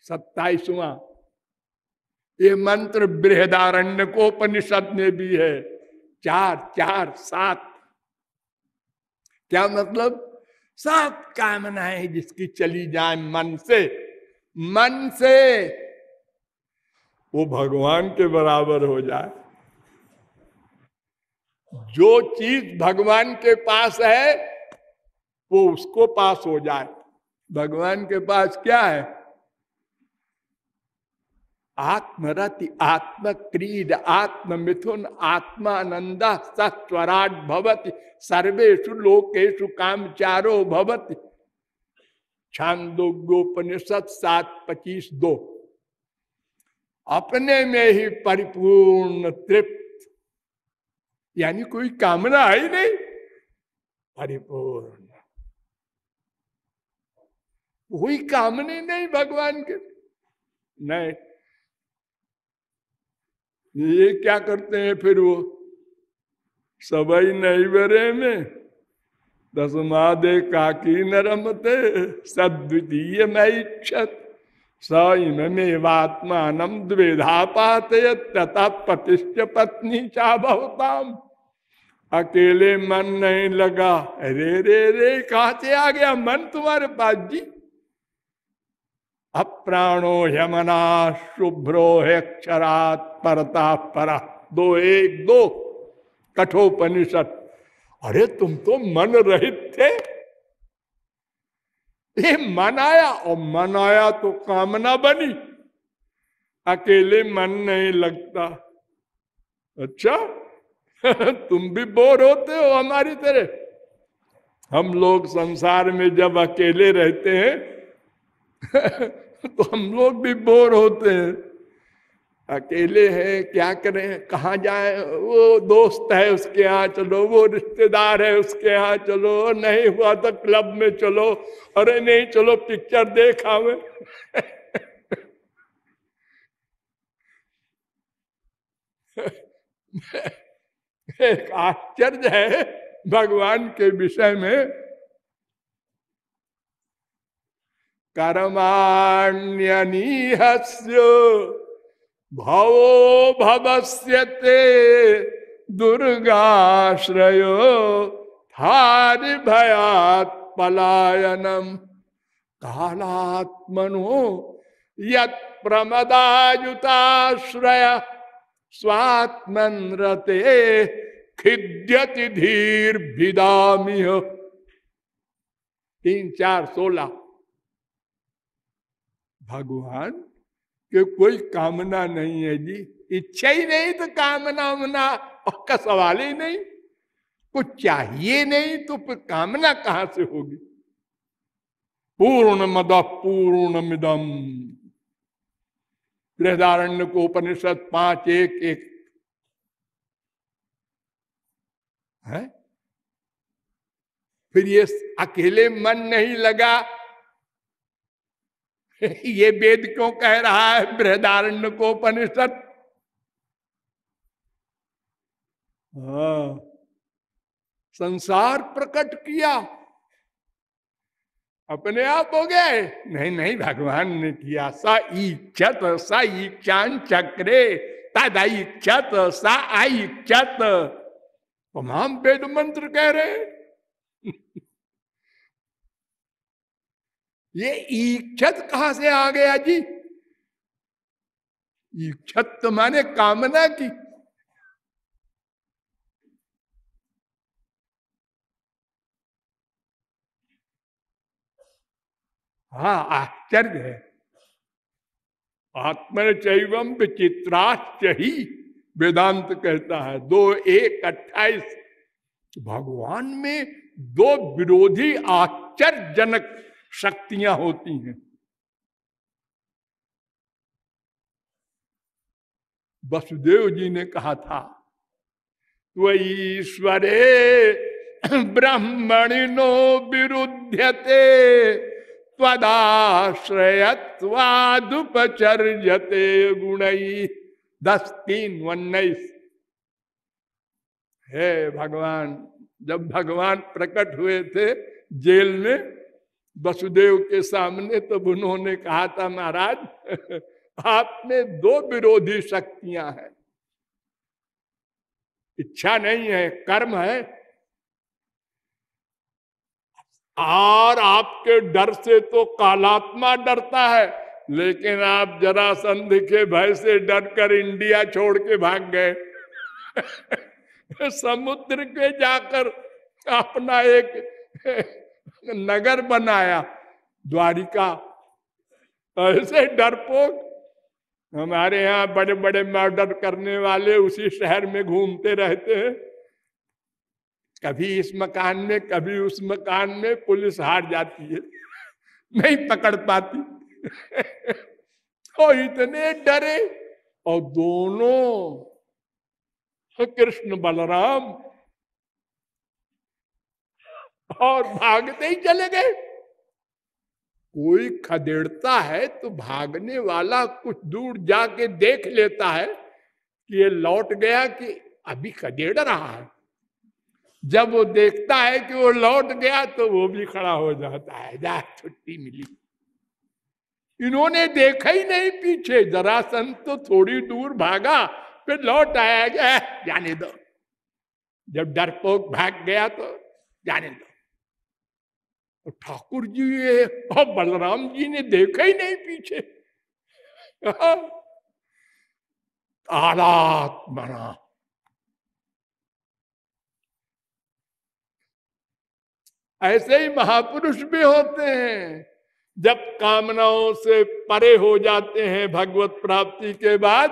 सत्ताईसवा। ये मंत्र बृहदारण्य को उपनिषद में भी है। चार चार, सात। क्या मतलब? सात कामनाएँ जिसकी चली जाए मन से। मन से वो भगवान के बराबर हो जाए। जो चीज़ भगवान के पास है, वो उसको पास हो जाए। भगवान के पास क्या है? आत्मरति आत्म क्रीड आत्म मिथुन आत्मानंद सस्वराट भवति सर्वेशु लोकेशु चारो भवति। छांदोग्योपनिषद सात, पच्चीस, दो। अपने में ही परिपूर्ण तृप्त यानी कोई कामना ही नहीं? परिपूर्ण। कोई कामने नहीं भगवान के? नहीं। ये क्या करते हैं फिर वो? सबई नहीं बरे में। दसमादे काकी नरमते। सद्वितीय मैक्षत समेवात्मान द्विधा पाते पतिष्ठ पत्नी चा बहुताम अकेले मन नहीं लगा। रे रे रे, कहा से आ गया मन तुम्हारे पास जी? अप्राणो यमना शुभ्रो है क्षरात परता परा। दो, एक, दो। कठोपनिषद। अरे, तुम तो मन रहित थे। ये मन आया और मनाया तो कामना बनी। अकेले मन नहीं लगता। अच्छा? तुम भी बोर होते हो हमारी तरह। हम लोग संसार में जब अकेले रहते हैं तो हम लोग भी बोर होते हैं। अकेले हैं, क्या करें? कहाँ जाए? वो दोस्त है उसके यहाँ, चलो। वो रिश्तेदार है उसके यहाँ, चलो। नहीं हुआ तो क्लब में चलो। अरे नहीं, चलो पिक्चर देखा में एक आश्चर्य है भगवान के विषय में। कर्माण्यनीहस्य। भवो भवस्यते दुर्गाश्रयो थारि भयात पलायनम। कालात्मनो यत प्रमदायुताश्रय स्वात्मन रते खिद्यति धीर विदामिह तीन चार सोलह। भगवान के कोई कामना नहीं है जी। इच्छा ही नहीं तो कामना मना का सवाल ही नहीं। कुछ चाहिए नहीं तो फिर कामना कहाँ से होगी? पूर्ण मद पूर्ण मिदम बृहदारण्य को उपनिषद पाँच एक एक। है? फिर ये अकेले मन नहीं लगा। ये वेद क्यों कह रहा है? बृहदारण्य को उपनिषद। हाँ। संसार प्रकट किया। अपने आप हो गए। नहीं नहीं, भगवान ने किया। स इच्छत स इच्छान चक्रे, तद इच्छत स इच्छत तमाम वेद मंत्र कह रहे ये इच्छत कहाँ से आ गया जी? इच्छत तो माने कामना की। हा, आश्चर्य है। आत्मन चैवम विचित्राश्च ही वेदांत कहता है, दो एक अट्ठाईस। भगवान में दो विरोधी आश्चर्यजनक शक्तियाँ होती हैं। वसुदेव जी ने कहा था ईश्वरे ब्रह्मणिनो विरुद्धते त्वदाश्रयत्वादुपचर्यते गुण दस तीन उन्नीस हे भगवान, जब भगवान प्रकट हुए थे जेल में वसुदेव के सामने तब उन्होंने कहा था, महाराज, आप में दो विरोधी शक्तियाँ हैं। इच्छा नहीं है, कर्म है। और आपके डर से तो कालात्मा डरता है, लेकिन आप जरा संधि के भय से डर कर इंडिया छोड़ के भाग गए। समुद्र के जाकर अपना एक नगर बनाया, द्वारिका। ऐसे डरपोक, हमारे यहाँ बड़े बड़े मर्डर करने वाले उसी शहर में घूमते रहते हैं। कभी इस मकान में, कभी उस मकान में, पुलिस हार जाती है। नहीं पकड़ पाती। और इतने डरे, और दोनों कृष्ण बलराम और भागते ही चले गए। कोई खदेड़ता है तो भागने वाला कुछ दूर जाके देख लेता है कि ये लौट गया कि अभी खदेड़ रहा है। जब वो देखता है कि वो लौट गया तो वो भी खड़ा हो जाता है, जा, छुट्टी मिली। इन्होंने देखा ही नहीं पीछे जरासन तो थोड़ी दूर भागा, फिर लौट आया जाने दो। जब डरपोक भाग गया तो जाने दो। ठाकुर जी और बलराम जी ने देखा ही नहीं पीछे। आलात बना। ऐसे ही महापुरुष भी होते हैं, जब कामनाओं से परे हो जाते हैं भगवत प्राप्ति के बाद,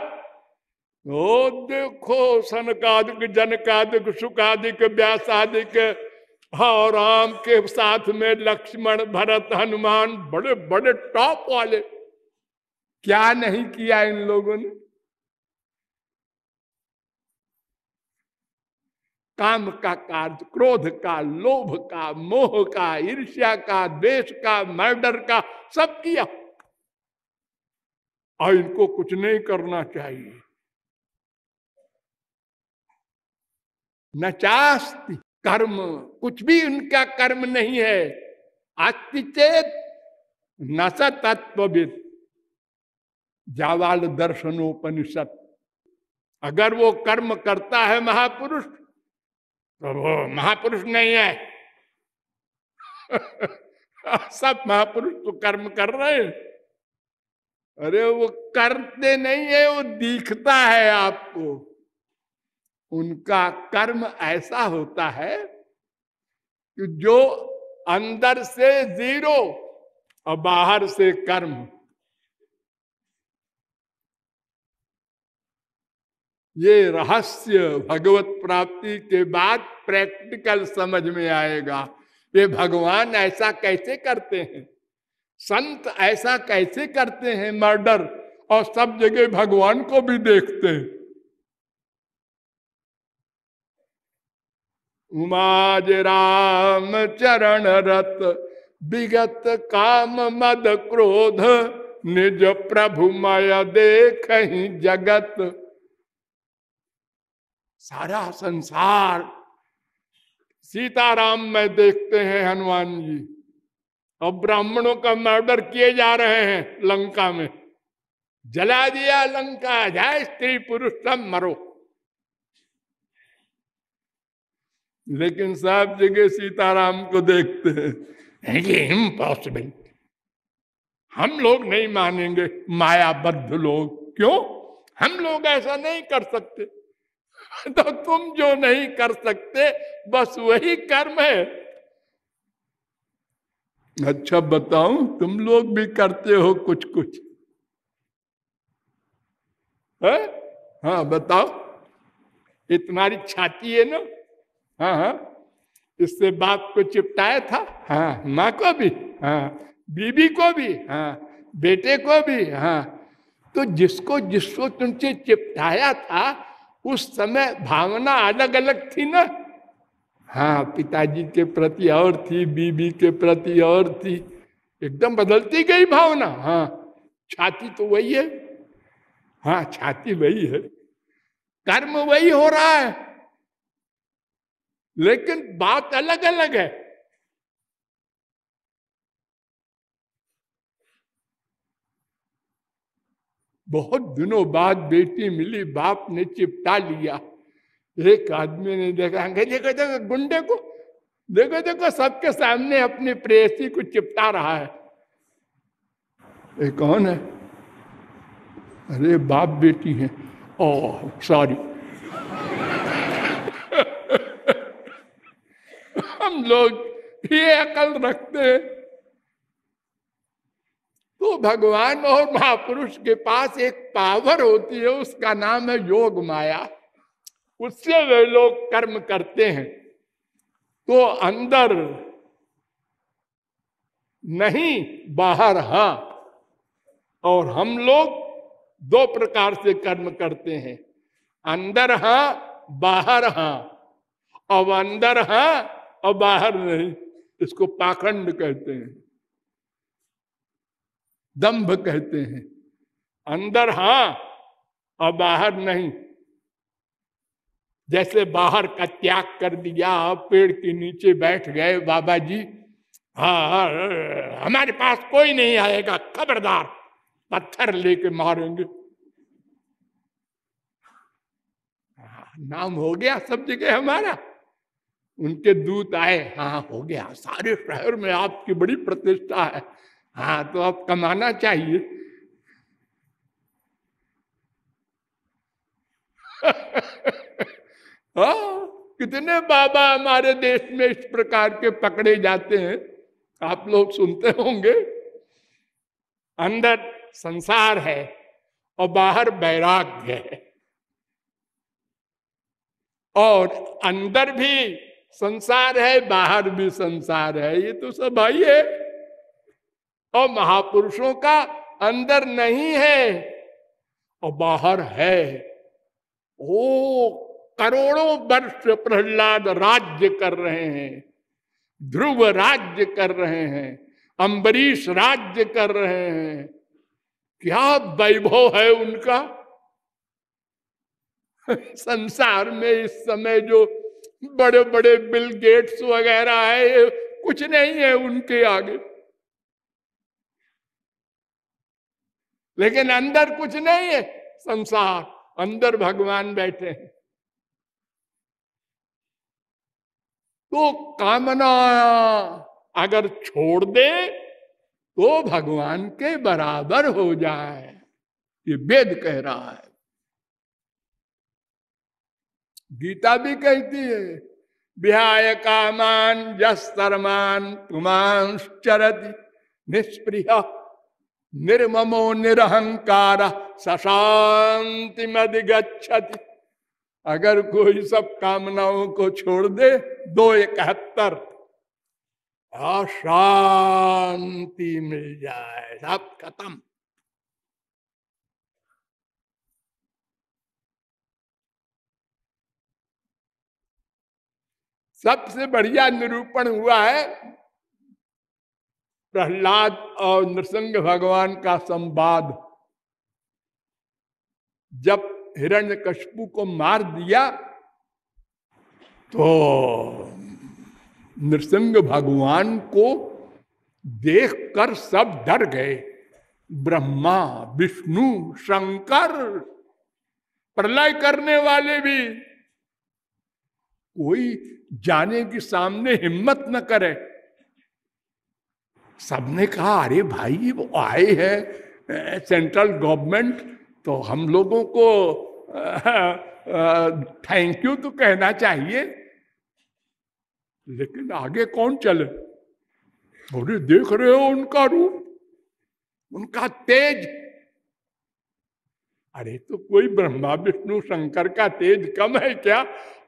ओ देखो सनकादिक, जनकादिक सुखादिक व्यासादिक और राम के साथ में लक्ष्मण, भरत, हनुमान, बड़े बड़े टॉप वाले। क्या नहीं किया इन लोगों ने? काम का कार्य, क्रोध का, लोभ का, मोह का, ईर्ष्या का, द्वेष का मर्डर का, सब किया। और इनको कुछ नहीं करना चाहिए। न चास्ति। कर्म, कुछ भी उनका कर्म नहीं है। अस्तिचेत न स तत्वविद जावाल दर्शनोपनिषद। अगर वो कर्म करता है महापुरुष तो वो महापुरुष नहीं है। सब महापुरुष तो कर्म कर रहे हैं। अरे वो करते नहीं है, वो दिखता है आपको। उनका कर्म ऐसा होता है कि जो अंदर से ज़ीरो और बाहर से कर्म। ये रहस्य भगवत प्राप्ति के बाद प्रैक्टिकल समझ में आएगा। ये भगवान ऐसा कैसे करते हैं? संत ऐसा कैसे करते हैं मर्डर? और सब जगह भगवान को भी देखते हैं। उमाज राम चरण रत विगत काम मद क्रोध, निज प्रभु मय देख जगत। सारा संसार सीताराम में देखते हैं हनुमान जी। और ब्राह्मणों का मर्डर किए जा रहे हैं लंका में। जला दिया लंका जाए स्त्री पुरुष सब मरो। लेकिन सब जगह सीताराम को देखते हैं ये इम्पॉसिबल हम लोग नहीं मानेंगे, मायाबद्ध लोग। क्यों? हम लोग ऐसा नहीं कर सकते। तो तुम जो नहीं कर सकते, बस वही कर्म है। अच्छा बताऊँ, तुम लोग भी करते हो कुछ कुछ है? हाँ बताओ। ये तुम्हारी छाती है ना? हाँ हाँ। इससे बाप को चिपटाया था। हाँ माँ को भी हाँ। बीबी को भी हाँ। बेटे को भी हाँ। तो जिसको जिसको तुमसे चिपटाया था उस समय भावना अलग अलग थी ना। हाँ पिताजी के प्रति और थी बीबी के प्रति और थी। एकदम बदलती गई भावना हाँ। छाती तो वही है। हाँ छाती वही है। कर्म वही हो रहा है। लेकिन बात अलग अलग है। बहुत दिनों बाद बेटी मिली, बाप ने चिपटा लिया। एक आदमी ने देखा देखो देखो, गुंडे को, देखो देखो, सबके सामने अपनी प्रेसी को चिपटा रहा है। ये कौन है? अरे, बाप बेटी है। ओह सॉरी हम लोग ये अकल रखते हैं। तो भगवान और महापुरुष के पास एक पावर होती है, उसका नाम है योग माया। उससे वे लोग कर्म करते हैं। तो अंदर नहीं, बाहर हा। और हम लोग दो प्रकार से कर्म करते हैं। अंदर हा, बाहर हा। और अंदर हा और बाहर नहीं, इसको पाखंड कहते हैं। दंभ कहते हैं। अंदर हाँ और बाहर नहीं। जैसे बाहर का त्याग कर दिया पेड़ के नीचे बैठ गए बाबा जी हाँ हमारे पास कोई नहीं आएगा, खबरदार, पत्थर लेके मारेंगे। नाम हो गया सब जगह हमारा। उनके दूत आए हाँ हो गया, सारे शहर में आपकी बड़ी प्रतिष्ठा है। हाँ तो आप कमाना चाहिए। हाँ कितने बाबा हमारे देश में इस प्रकार के पकड़े जाते हैं? आप लोग सुनते होंगे। अंदर संसार है और बाहर वैराग्य है। और अंदर भी संसार है, बाहर भी संसार है, ये तो सब भाई है। और महापुरुषों का अंदर नहीं है, और बाहर है। ओ, करोड़ों वर्ष प्रहलाद राज्य कर रहे हैं, ध्रुव राज्य कर रहे हैं, अंबरीश राज्य कर रहे हैं। क्या वैभव है उनका? संसार में इस समय जो बड़े बड़े बिल गेट्स वगैरह है कुछ नहीं है उनके आगे। लेकिन अंदर कुछ नहीं है, संसार, अंदर भगवान बैठे हैं। तो कामना अगर छोड़ दे तो भगवान के बराबर हो जाए, ये वेद कह रहा है। गीता भी कहती है विहाय कामान जस सरमान पुमान निष्प्रिय, निर्ममो निरहंकार सशांति मदिगछति अगर कोई सब कामनाओं को छोड़ दे, दो इकहत्तर अशांति मिल जाए, सब खत्म। सबसे बढ़िया निरूपण हुआ है प्रहलाद और नृसिंग भगवान का संवाद। जब हिरण्य कशपू को मार दिया तो नृसिंग भगवान को देखकर सब डर गए। ब्रह्मा, विष्णु, शंकर, प्रलय करने वाले भी। कोई जाने के सामने हिम्मत न करे। सबने कहा, अरे भाई, वो आए हैं सेंट्रल गवर्नमेंट तो हम लोगों को थैंक यू तो कहना चाहिए। लेकिन आगे कौन चले? अरे, देख रहे हो उनका रूप, उनका तेज। अरे तो कोई ब्रह्मा, विष्णु, शंकर का तेज कम है क्या?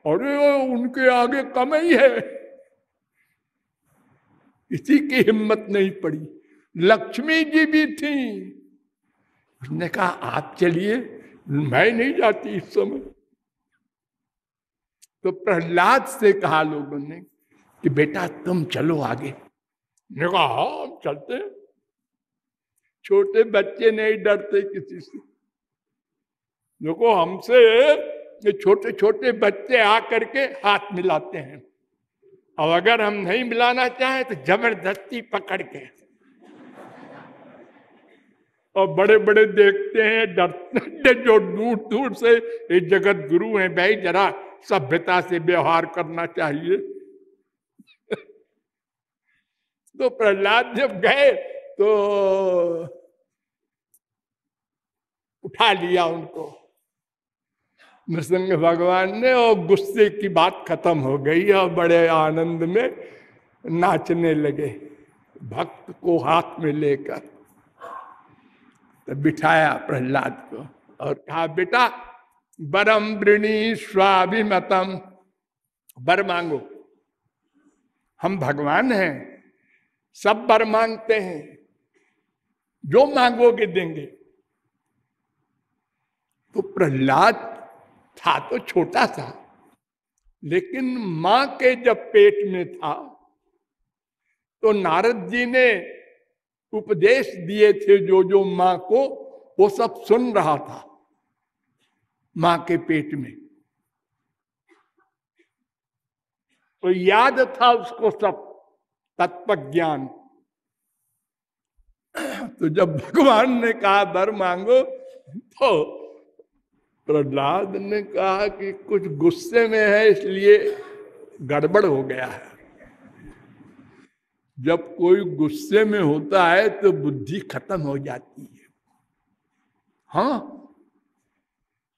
अरे, उनके आगे कम ही। है इसी की हिम्मत नहीं पड़ी। लक्ष्मी जी भी थी। उसने कहा, आप चलिए, मैं नहीं जाती इस समय। तो प्रहलाद से कहा लोगों ने कि, बेटा, तुम चलो आगे। ने कहा हाँ चलते छोटे बच्चे नहीं डरते किसी से। देखो हमसे छोटे छोटे बच्चे आकर के हाथ मिलाते हैं। और अगर हम नहीं मिलाना चाहें तो ज़बरदस्ती पकड़ के। और बड़े बड़े देखते हैं, डरते जो दूर दूर से ये जगत गुरु हैं। भाई, जरा सभ्यता से व्यवहार करना चाहिए। तो प्रहलाद जब गए तो उठा लिया उनको। नृसिंह भगवान ने और गुस्से की बात खत्म हो गई और बड़े आनंद में नाचने लगे, भक्त को हाथ में लेकर। तो बिठाया प्रहलाद को और कहा, बेटा, बरम वृणी स्वाभिमतम। बर मांगो। हम भगवान हैं, सब बर मांगते हैं। जो मांगोगे देंगे। तो प्रहलाद था तो छोटा सा लेकिन माँ के जब पेट में था तो नारद जी ने उपदेश दिए थे जो जो माँ को, वो सब सुन रहा था, माँ के पेट में। तो याद था उसको सब तत्व ज्ञान। तो जब भगवान ने कहा बर मांगो तो प्रहलाद ने कहा कि कुछ गुस्से में है, इसलिए गड़बड़ हो गया है। जब कोई गुस्से में होता है तो बुद्धि खत्म हो जाती है। हाँ?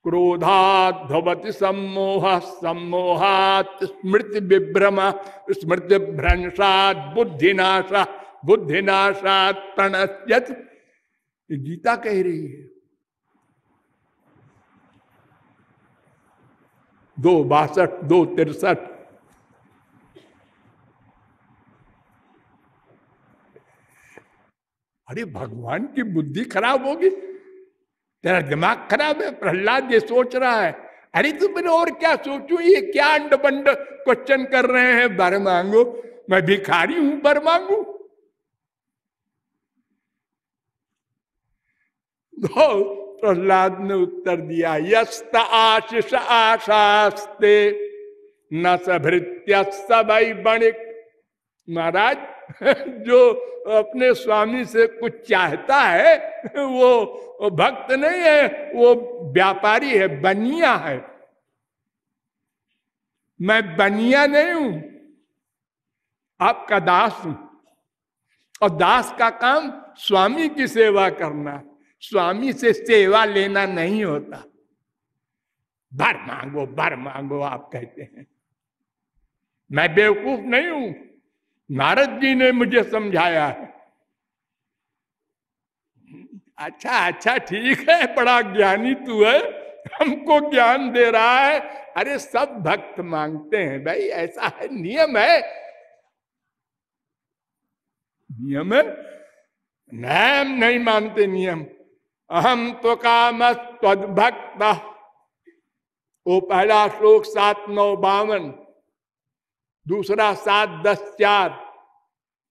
क्रोधात भवति सम्मोह, सम्मोहात स्मृति विभ्रम, स्मृति भ्रंशात बुद्धिनाशा, बुद्धिनाशात प्रणश्यत गीता कह रही है दो बासठ, दो तिरसठ। अरे भगवान की बुद्धि खराब होगी। तेरा दिमाग खराब है, प्रहलाद ये सोच रहा है। अरे तुम मैंने और क्या सोचू? ये क्या अंड बंड क्वेश्चन कर रहे हैं? बर मांगो। मैं भिखारी हूँ, बर मांगू। तो प्रहलाद ने उत्तर दिया, यस्त आशीष आशास्ते न सभृत्य सबई बणिक। महाराज, जो अपने स्वामी से कुछ चाहता है, वो भक्त नहीं है, वो व्यापारी है, बनिया है। मैं बनिया नहीं हूँ, आपका दास हूँ, और दास का काम स्वामी की सेवा करना स्वामी से सेवा लेना नहीं होता। भर मांगो भर मांगो, आप कहते हैं। मैं बेवकूफ़ नहीं हूँ। नारद जी ने मुझे समझाया है। अच्छा अच्छा ठीक है, बड़ा ज्ञानी तू है, हमको ज्ञान दे रहा है। अरे, सब भक्त मांगते हैं भाई, ऐसा है, नियम है। नियम है? नैम नहीं मानते नियम। अहम तो काम भक्त वो पहला श्लोक सात नौ बावन दूसरा सात दस चार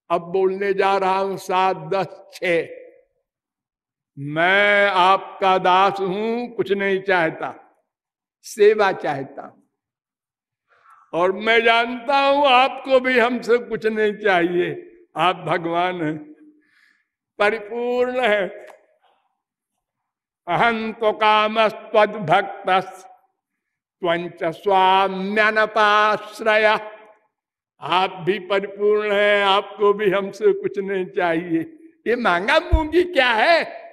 अब बोलने जा रहा हूँ सात दस छ मैं आपका दास हूँ, कुछ नहीं चाहता। सेवा चाहता हूँ। और मैं जानता हूँ, आपको भी हमसे कुछ नहीं चाहिए। आप भगवान हैं। परिपूर्ण है। अहं तो काम भक्त स्वाम्यनपाश्रय आप भी परिपूर्ण हैं, आपको भी हमसे कुछ नहीं चाहिए। ये मांगा मूँगी क्या है?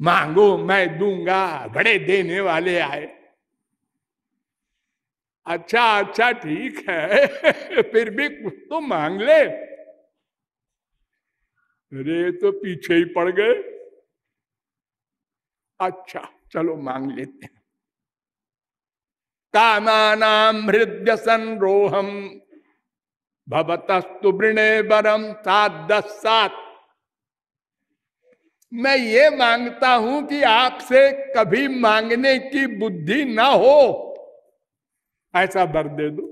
मांगो, मैं दूँगा, बड़े देने वाले आए। अच्छा अच्छा ठीक है, फिर भी कुछ तो मांग ले। अरे तो पीछे ही पड़ गए। अच्छा चलो मांग लेते हैं। कामानाम हृदय संरोहम भवतस्तु वृणे बरम सात दस सात मैं ये माँगता हूँ कि आपसे कभी मांगने की बुद्धि ना हो। ऐसा बर दे दो।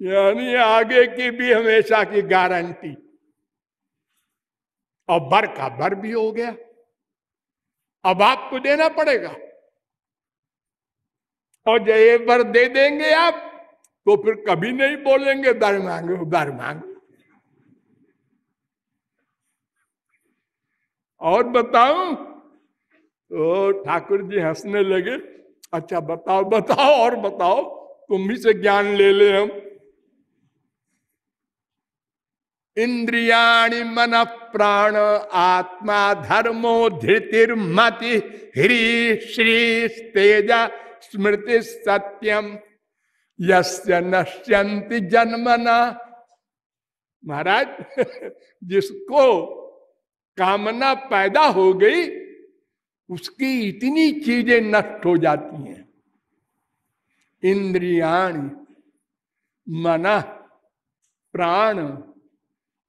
यानी आगे की भी हमेशा की गारंटी। और बर का बर भी हो गया। अब आपको देना पड़ेगा। और जय बर दे देंगे आप तो फिर कभी नहीं बोलेंगे बर मांगो बर मांगो। और बताऊँ? तो ठाकुर जी हंसने लगे। अच्छा बताओ बताओ, और बताओ, तुम भी से ज्ञान ले ले हम। इंद्रियाणि मन प्राण आत्मा धर्मो धृतिर्मति ह्री श्री तेज स्मृति सत्यम यस्य नश्यंति जन्मना। महाराज, जिसको कामना पैदा हो गई, उसकी इतनी चीज़ें नष्ट हो जाती हैं। इंद्रियाण, मन, प्राण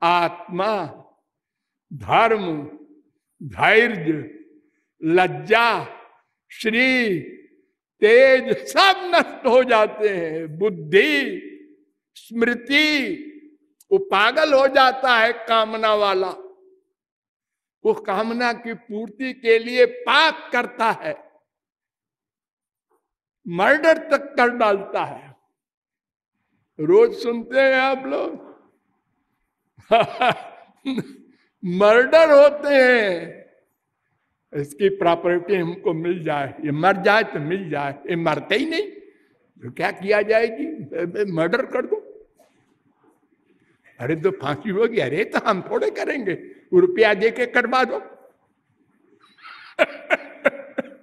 आत्मा, धर्म, धैर्य, लज्जा, श्री, तेज सब नष्ट हो जाते हैं। बुद्धि, स्मृति, वो पागल हो जाता है कामना वाला। वो कामना की पूर्ति के लिए पाप करता है। मर्डर तक कर डालता है। रोज सुनते हैं आप लोग मर्डर होते हैं। इसकी प्रॉपर्टी हमको मिल जाए, ये मर जाए तो मिल जाए। ये मरते ही नहीं तो क्या किया जाएगी? मर्डर कर दो? अरे तो फांसी होगी, अरे तो हम थोड़े करेंगे। रुपया दे के करवा दो।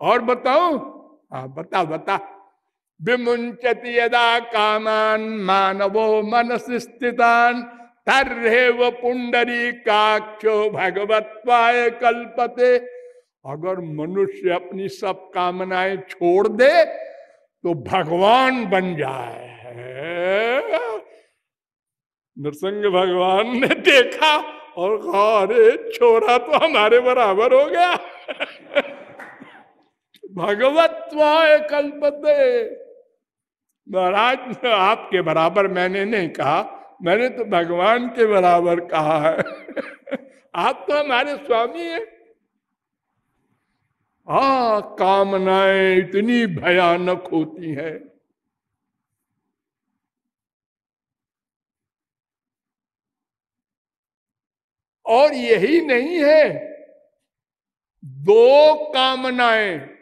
और बताओ हाँ बता बता। विमुंचति यदा कामान मानवो मनस स्थितान तर्व पुंडरी काक्षो भगवत्वाय कल्पते। अगर मनुष्य अपनी सब कामनाएँ छोड़ दे तो भगवान बन जाए। नरसिंह भगवान ने देखा, और अरे, छोरा तो हमारे बराबर हो गया। भगवत्वाय कल्पते। महाराज, आपके बराबर मैंने नहीं कहा। मैंने तो भगवान के बराबर कहा है। आप तो हमारे स्वामी हैं। हा कामनाएँ इतनी भयानक होती हैं। और यही नहीं है, दो कामनाएँ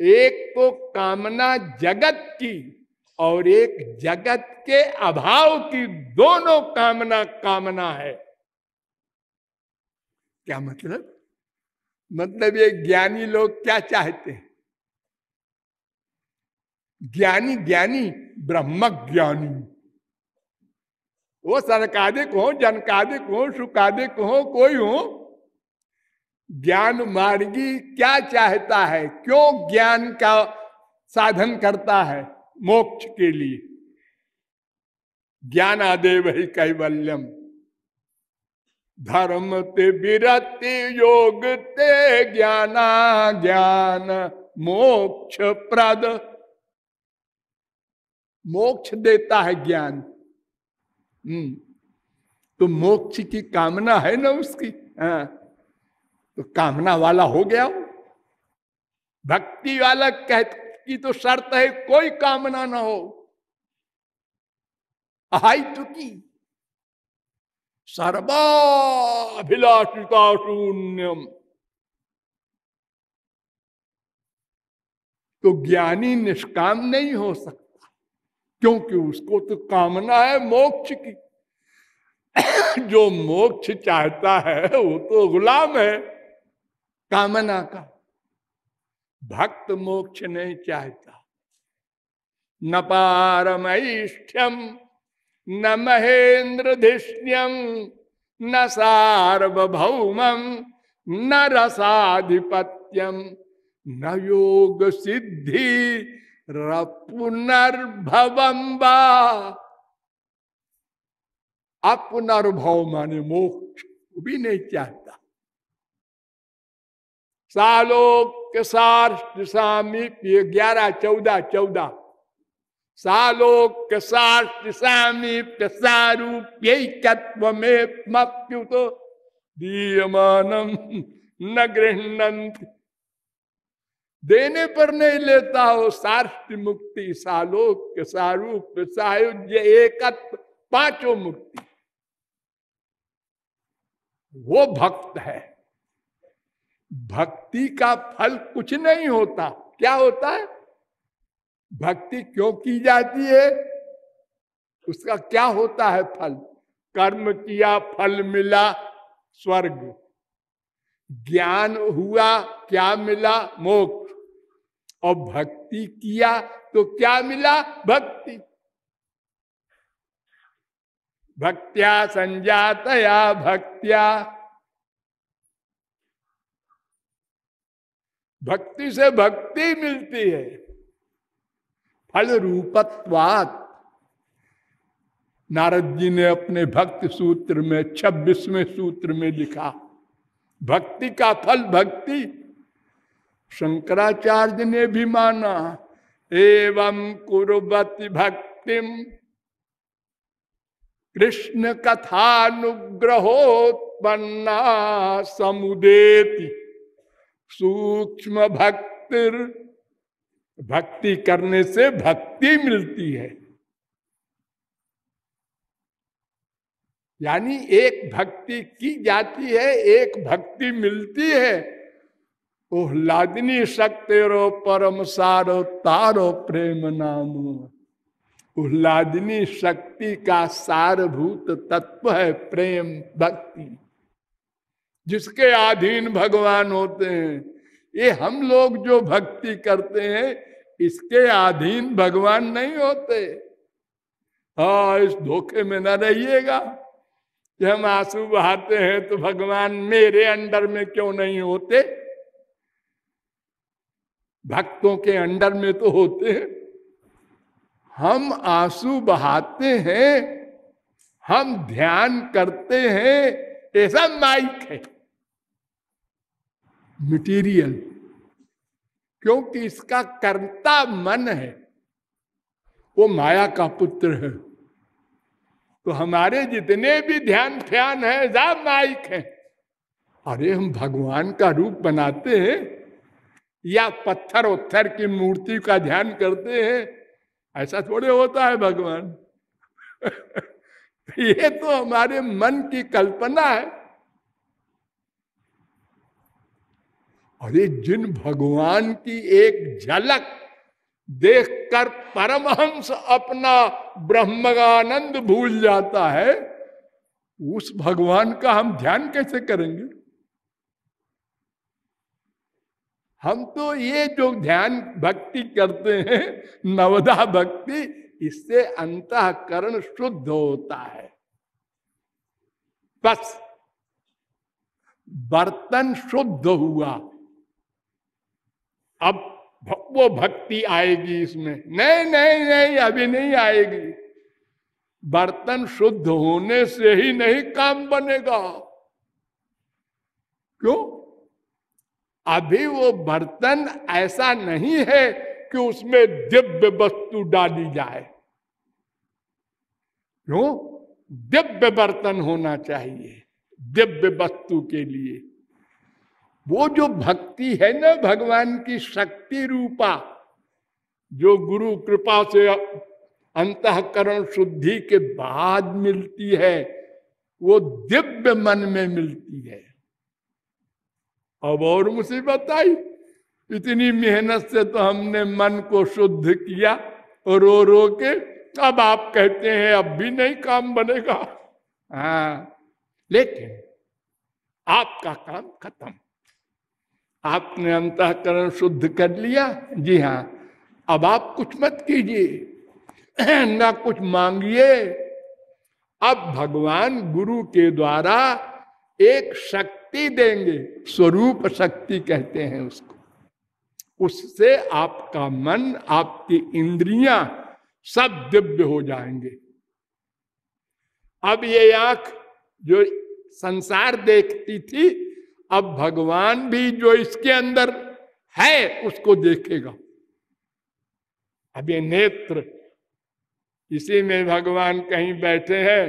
एक तो कामना जगत की और एक जगत के अभाव की दोनों कामना कामना है। क्या मतलब? मतलब ये ज्ञानी लोग क्या चाहते हैं? ज्ञानी ज्ञानी ब्रह्म ज्ञानी वो सरकादिक हो, जनकादिक हो, सुकादिक हो, कोई हो ज्ञान मार्गी क्या चाहता है? क्यों ज्ञान का साधन करता है मोक्ष के लिए? ज्ञान आदेव ही कैवल्यम। धर्म ते विरति, योग ते ज्ञाना ज्ञान मोक्ष प्रद। मोक्ष देता है ज्ञान। हम्म तो मोक्ष की कामना है ना उसकी? हाँ। तो कामना वाला हो गया भक्ति वाला कह की तो शर्त है, कोई कामना ना हो। आई चुकी सर्वाभिलाषिता शून्यम तो ज्ञानी निष्काम नहीं हो सकता, क्योंकि उसको तो कामना है मोक्ष की। जो मोक्ष चाहता है, वो तो गुलाम है। कामना का। भक्त मोक्ष नहीं चाहता। न पारमैष्ठ्यम न महेंद्र धिष्ण्यम न सार्वभौम न रसाधिपत्यम, न योग सिद्धि पुनर्भवम अपुनर्भव माने मोक्ष भी नहीं चाहता। सालोक सार सामीप्य ग्यारह, चौदह चौदह। सालोक सार सामीप्य सारूप्यत्व दीयमानम न गृहणंत देने पर नहीं लेता हो साष्ट मुक्ति सालोक सारूप सायुज्य एकत्व, पाँचों मुक्ति। वो भक्त है। भक्ति का फल कुछ नहीं होता। क्या होता है? भक्ति क्यों की जाती है? उसका क्या होता है फल? कर्म किया, फल मिला, स्वर्ग। ज्ञान हुआ, क्या मिला? मोक्ष। और भक्ति किया तो क्या मिला? भक्ति। भक्त्या संजातया भक्त्या। भक्ति से भक्ति मिलती है। फल रूपत्वात नारद जी ने अपने भक्त सूत्र में, छब्बीसवें सूत्र में लिखा, भक्ति का फल भक्ति। शंकराचार्य ने भी माना, एवं कुरबति भक्तिम। कृष्ण कथानुग्रहोत्पन्ना समुदेति। सूक्ष्म भक्ति भक्ति करने से भक्ति मिलती है। यानी एक भक्ति की जाती है, एक भक्ति मिलती है। ओहलादिनी शक्तिरो परम सारो, तारो प्रेम नाम। उल्लादिनी शक्ति का सारभूत तत्व है प्रेम भक्ति। जिसके अधीन भगवान होते हैं। ये हम लोग जो भक्ति करते हैं, इसके अधीन भगवान नहीं होते। हाँ इस धोखे में न रहिएगा कि हम आँसू बहाते हैं तो भगवान मेरे अंडर में क्यों नहीं होते? भक्तों के अंडर में तो होते हैं। हम आँसू बहाते हैं, हम ध्यान करते हैं, ऐसा माइक है। मटेरियल क्योंकि इसका कर्ता मन है, वो माया का पुत्र है। तो हमारे जितने भी ध्यान फ्यान है, सब माइक है। अरे, हम भगवान का रूप बनाते हैं, या पत्थर उत्थर की मूर्ति का ध्यान करते हैं, ऐसा थोड़े होता है भगवान। ये तो हमारे मन की कल्पना है। अरे जिन भगवान की एक झलक देखकर परमहंस अपना ब्रह्मानंद भूल जाता है, उस भगवान का हम ध्यान कैसे करेंगे? हम तो ये जो ध्यान भक्ति करते हैं, नवदा भक्ति, इससे अंतकरण शुद्ध होता है। बस, बर्तन शुद्ध हुआ। अब वो भक्ति आएगी इसमें। नहीं नहीं नहीं, अभी नहीं आएगी। बर्तन शुद्ध होने से ही नहीं काम बनेगा। क्यों? अभी वो बर्तन ऐसा नहीं है कि उसमें दिव्य वस्तु डाली जाए। क्यों? दिव्य बर्तन होना चाहिए, दिव्य वस्तु के लिए। वो जो भक्ति है ना भगवान की शक्ति रूपा, जो गुरु कृपा से अंतकरण शुद्धि के बाद मिलती है, वो दिव्य मन में मिलती है। अब और मुसीबत आई इतनी मेहनत से तो हमने मन को शुद्ध किया रो रो के, अब आप कहते हैं अब भी नहीं काम बनेगा। हाँ लेकिन आपका काम खत्म। आपने अंतकरण शुद्ध कर लिया? जी हाँ। अब आप कुछ मत कीजिए। ना कुछ मांगिए। अब भगवान गुरु के द्वारा एक शक्ति देंगे। स्वरूप शक्ति कहते हैं उसको। उससे आपका मन, आपकी इंद्रियाँ सब दिव्य हो जाएँगे। अब ये आँख जो संसार देखती थी अब भगवान भी जो इसके अंदर है, उसको देखेगा। अब ये नेत्र, इसी में भगवान कहीं बैठे हैं।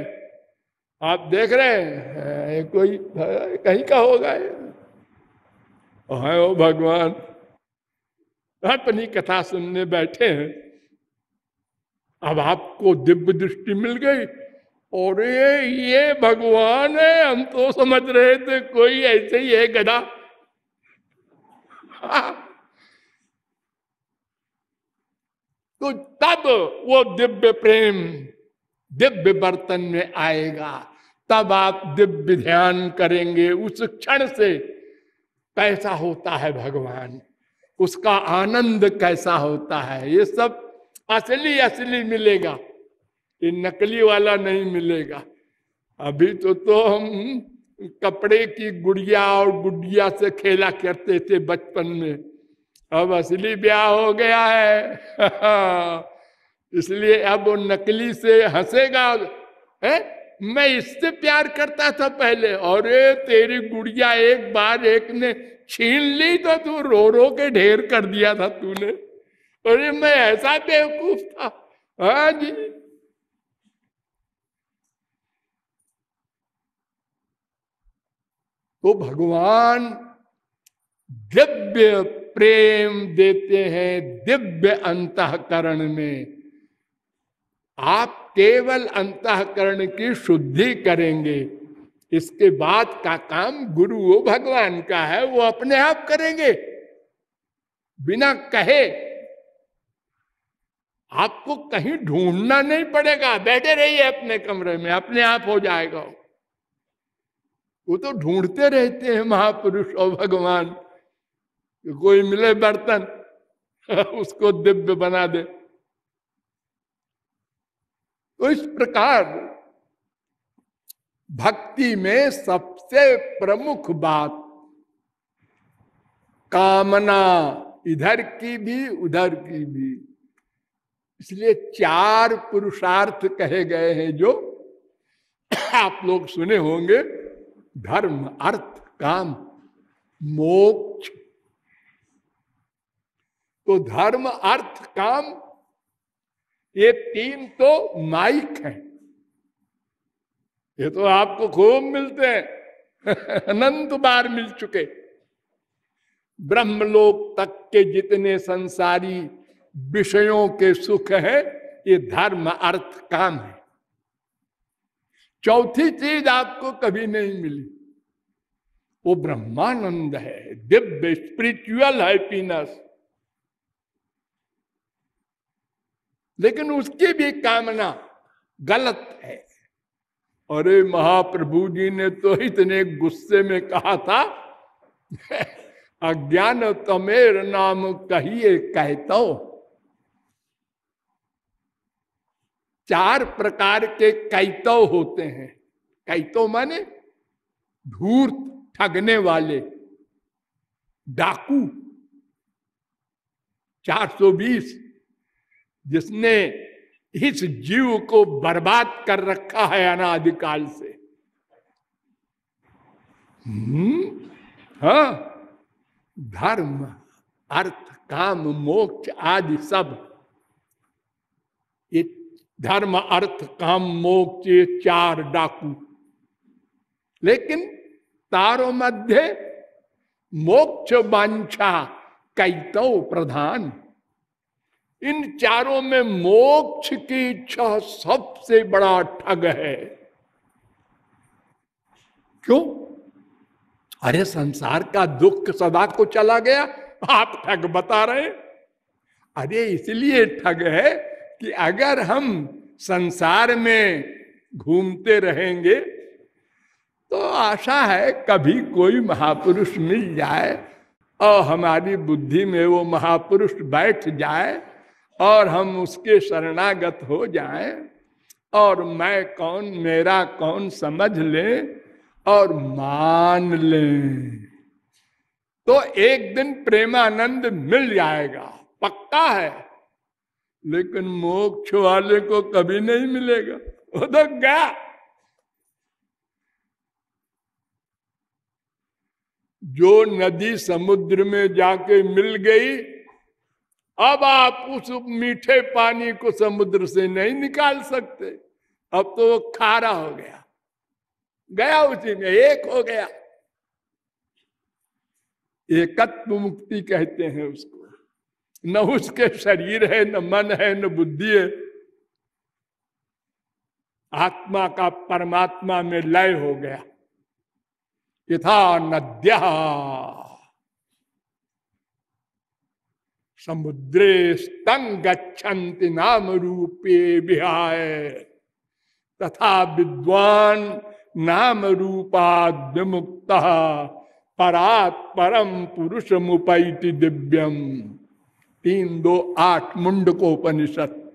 आप देख रहे हैं कोई, कहीं का होगा है वो भगवान, अपनी कथा सुनने बैठे हैं। अब आपको दिव्य दृष्टि मिल गई। और ये ये भगवान है, हम तो समझ रहे थे कोई ऐसे ही है गधा। तो तब वो दिव्य प्रेम, दिव्य बर्तन में आएगा। तब आप दिव्य ध्यान करेंगे। उस क्षण से कैसा होता है भगवान? उसका आनंद कैसा होता है? ये सब असली असली मिलेगा। ये नकली वाला नहीं मिलेगा। अभी तो तो हम कपड़े की गुड़िया और गुड़िया से खेला करते थे बचपन में। अब असली ब्याह हो गया है। इसलिए अब वो नकली से हंसेगा। है? मैं इससे प्यार करता था पहले। और तेरी गुड़िया एक बार एक ने छीन ली तो तू रो रो के ढेर कर दिया था तूने। अरे, मैं ऐसा बेवकूफ़ था। हाँ जी। तो भगवान दिव्य प्रेम देते हैं दिव्य अंतकरण में। आप केवल अंतकरण की शुद्धि करेंगे, इसके बाद का काम गुरु वो भगवान का है, वो अपने आप करेंगे। बिना कहे आपको कहीं ढूंढना नहीं पड़ेगा, बैठे रहिए अपने कमरे में, अपने आप हो जाएगा वो तो ढूंढते रहते हैं महापुरुष और भगवान कोई मिले बर्तन, उसको दिव्य बना दे। तो इस प्रकार भक्ति में सबसे प्रमुख बात कामना, इधर की भी, उधर की भी। इसलिए चार पुरुषार्थ कहे गए हैं जो आप लोग सुने होंगे। धर्म, अर्थ, काम, मोक्ष। तो धर्म, अर्थ, काम, ये तीन तो माइक हैं। ये तो आपको खूब मिलते हैं। अनंत बार मिल चुके। ब्रह्मलोक तक के जितने संसारी विषयों के सुख हैं, ये धर्म, अर्थ, काम है। चौथी चीज़ आपको कभी नहीं मिली। वो ब्रह्मानंद है, दिव्य स्पिरिचुअल हैप्पीनेस लेकिन उसकी भी कामना गलत है। अरे महाप्रभु जी ने तो इतने गुस्से में कहा था अज्ञान तमेर नाम कहिए कहतो। चार प्रकार के कैतव होते हैं। कैतो माने धूर्त ठगने वाले। डाकू 420 जिसने इस जीव को बर्बाद कर रखा है अनादिकाल से। हम्म हाँ धर्म, अर्थ, काम, मोक्ष आदि सब, ये धर्म अर्थ काम मोक्ष ये चार डाकू। लेकिन तारो मध्य मोक्ष वांछा कैतो प्रधान। इन चारों में मोक्ष की इच्छा सबसे बड़ा ठग है। क्यों? अरे संसार का दुख सदा को चला गया, आप ठग बता रहे अरे इसलिए ठग है कि अगर हम संसार में घूमते रहेंगे तो आशा है कभी कोई महापुरुष मिल जाए और हमारी बुद्धि में वो महापुरुष बैठ जाए और हम उसके शरणागत हो जाएँ और मैं कौन, मेरा कौन समझ ले और मान ले। तो एक दिन प्रेमानंद मिल जाएगा, पक्का है। लेकिन मोक्ष वाले को कभी नहीं मिलेगा। वो तो गया जो नदी समुद्र में जाके मिल गई, अब आप उस मीठे पानी को समुद्र से नहीं निकाल सकते। अब तो वो खारा हो गया। गया उसी में, एक हो गया। एकत्व मुक्ति कहते हैं उसको। न उसके शरीर है, न मन है, न बुद्धि है। आत्मा का परमात्मा में लय हो गया। यथा नद्या समुद्रे स्तंग गच्छन्ति नाम रूपे विहाय। तथा विद्वान नाम रूपाद विमुक्त परात परम पुरुष मुपैति दिव्यम। तीन दो आठ मुंड को उपनिषद।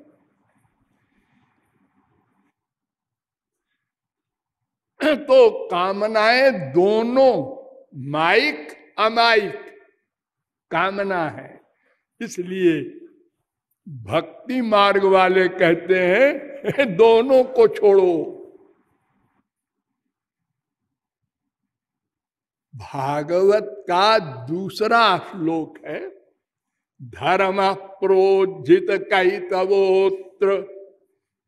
तो कामनाएँ दोनों, माइक, अमाइक, कामना है। इसलिए भक्ति मार्ग वाले कहते हैं, दोनों को छोड़ो। भागवत का दूसरा श्लोक है धर्म प्रोजित कैतवोत्र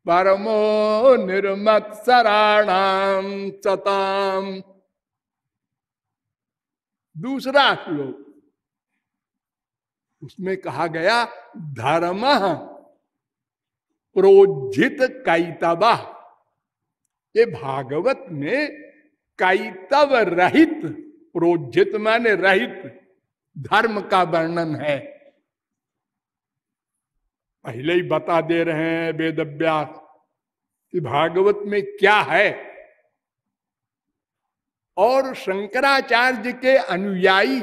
परमो निर्मत्सराणाम सताम। दूसरा श्लोक, उसमें कहा गया, धर्म प्रोजित कैतव ये भागवत में कैतव रहित प्रोजित माने रहित, धर्म का वर्णन है। पहले ही बता दे रहे हैं वेद व्यास कि भागवत में क्या है। और शंकराचार्य के अनुयायी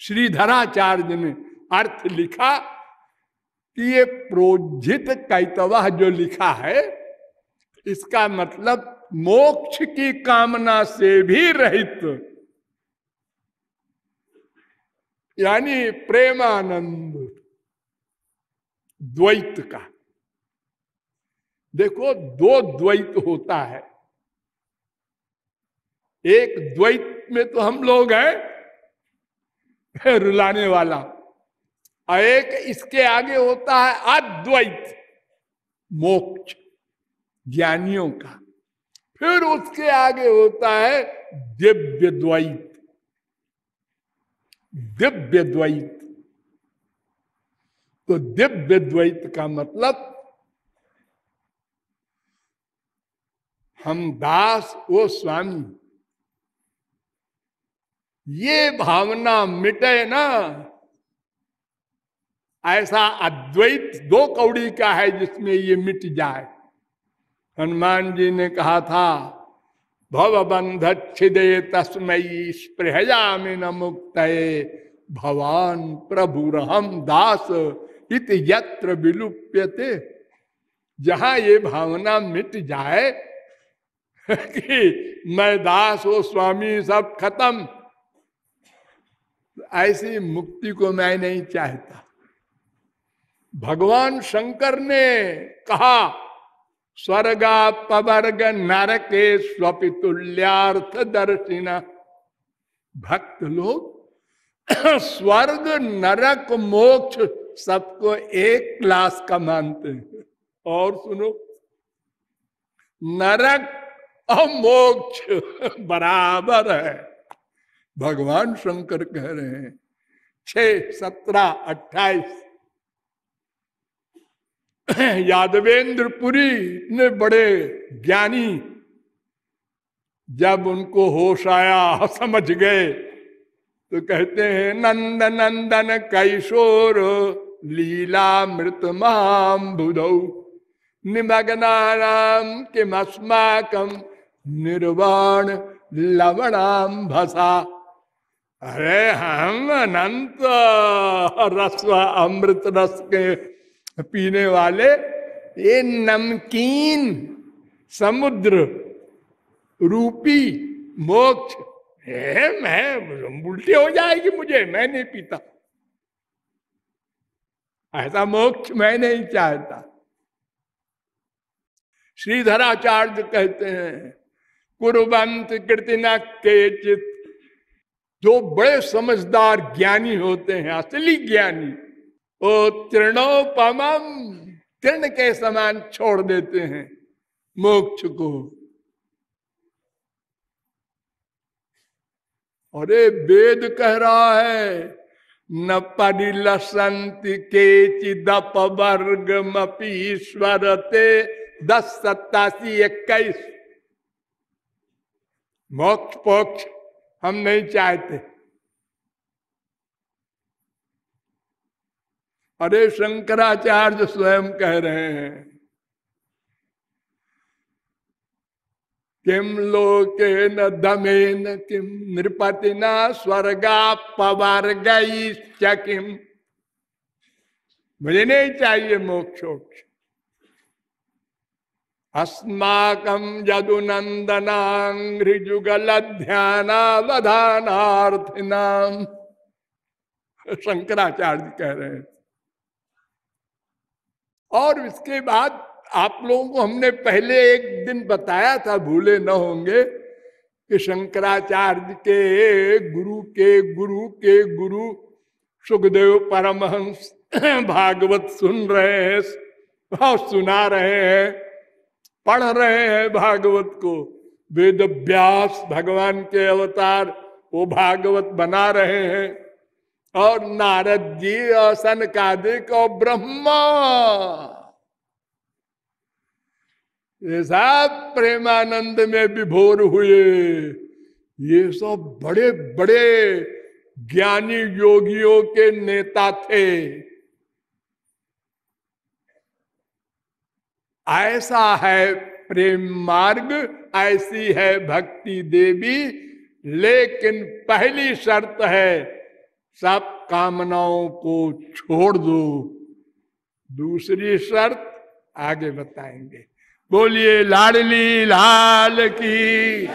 श्रीधराचार्य ने अर्थ लिखा कि ये प्रोजित कैतवा जो लिखा है, इसका मतलब मोक्ष की कामना से भी रहित यानी प्रेमानंद द्वैत का। देखो, दो द्वैत होता है। एक द्वैत में तो हम लोग हैं, रुलाने वाला। और एक इसके आगे होता है अद्वैत, मोक्ष, ज्ञानियों का। फिर उसके आगे होता है दिव्य द्वैत। दिव्य द्वैत। तो दिव्य द्वैत का मतलब हम दास वो स्वामी, ये भावना मिटे ना। ऐसा अद्वैत दो कौड़ी का है जिसमें ये मिट जाए। हनुमान जी ने कहा था भवबंध छिदे तस्मयी स्पृहयामी न मुक्त भवान प्रभु रहम दास इत यत्र विलुप्यते। जहाँ ये भावना मिट जाए कि मैं दास हो, स्वामी सब खत्म। ऐसी मुक्ति को मैं नहीं चाहता। भगवान शंकर ने कहा स्वर्गा पवर्ग नरके स्वपितुल्यार्थ दर्शिना भक्त लोग स्वर्ग, नरक, मोक्ष सबको एक क्लास का मानते हैं। और सुनो, नरक और मोक्ष बराबर है। भगवान शंकर कह रहे हैं छ सत्रह, अट्ठाईस यादवेंद्रपुरी ने बड़े ज्ञानी जब उनको होश आया, समझ गए तो कहते हैं, नंद, नंदन कैशोर, लीला मृत बुधौ निमग्नानाम किमस्माकम निर्वाण लवणाम भसा। अरे हम अनंत रस अमृत रस के पीने वाले, ये नमकीन, समुद्र, रूपी, मोक्ष। है, मैं, उल्टी हो जाएगी मुझे, मैं नहीं पीता। ऐसा मोक्ष मैं नहीं चाहता। श्रीधराचार्य कहते हैं कुरबंत कृतिना के चित जो बड़े समझदार ज्ञानी होते हैं, असली ज्ञानी वो तृणोपम तृण के समान छोड़ देते हैं, मोक्ष को। अरे वेद कह रहा है, न परिलसंत के चिदप वर्ग मपीश्वरते दस सत्तासी इक्कीस। मोक्ष पोक्ष हम नहीं चाहते। अरे शंकराचार्य स्वयं कह रहे हैं किम लोके न दमेन किम नृपति न स्वर्गा पवार गई किम मुझे नहीं चाहिए मोक्षोक्ष। अस्माकम यदुनंदनाजुगल ध्यानावधानार्थिनाम शंकराचार्य कह रहे हैं। और इसके बाद आप लोगों को हमने पहले एक दिन बताया था, भूले न होंगे, कि शंकराचार्य के गुरु के गुरु के गुरु सुखदेव परमहंस भागवत सुन रहे हैं, और सुना रहे हैं, पढ़ रहे हैं भागवत को। वेद व्यास भगवान के अवतार वो भागवत बना रहे हैं। और नारद जी और सनकादिक और ब्रह्मा। ये सब प्रेमानंद में विभोर हुए। ये सब बड़े बड़े ज्ञानी योगियों के नेता थे। ऐसा है प्रेम मार्ग, ऐसी है भक्ति देवी, लेकिन पहली शर्त है सब कामनाओं को छोड़ दो। दूसरी शर्त आगे बताएँगे। बोलिए लाडली लाल की।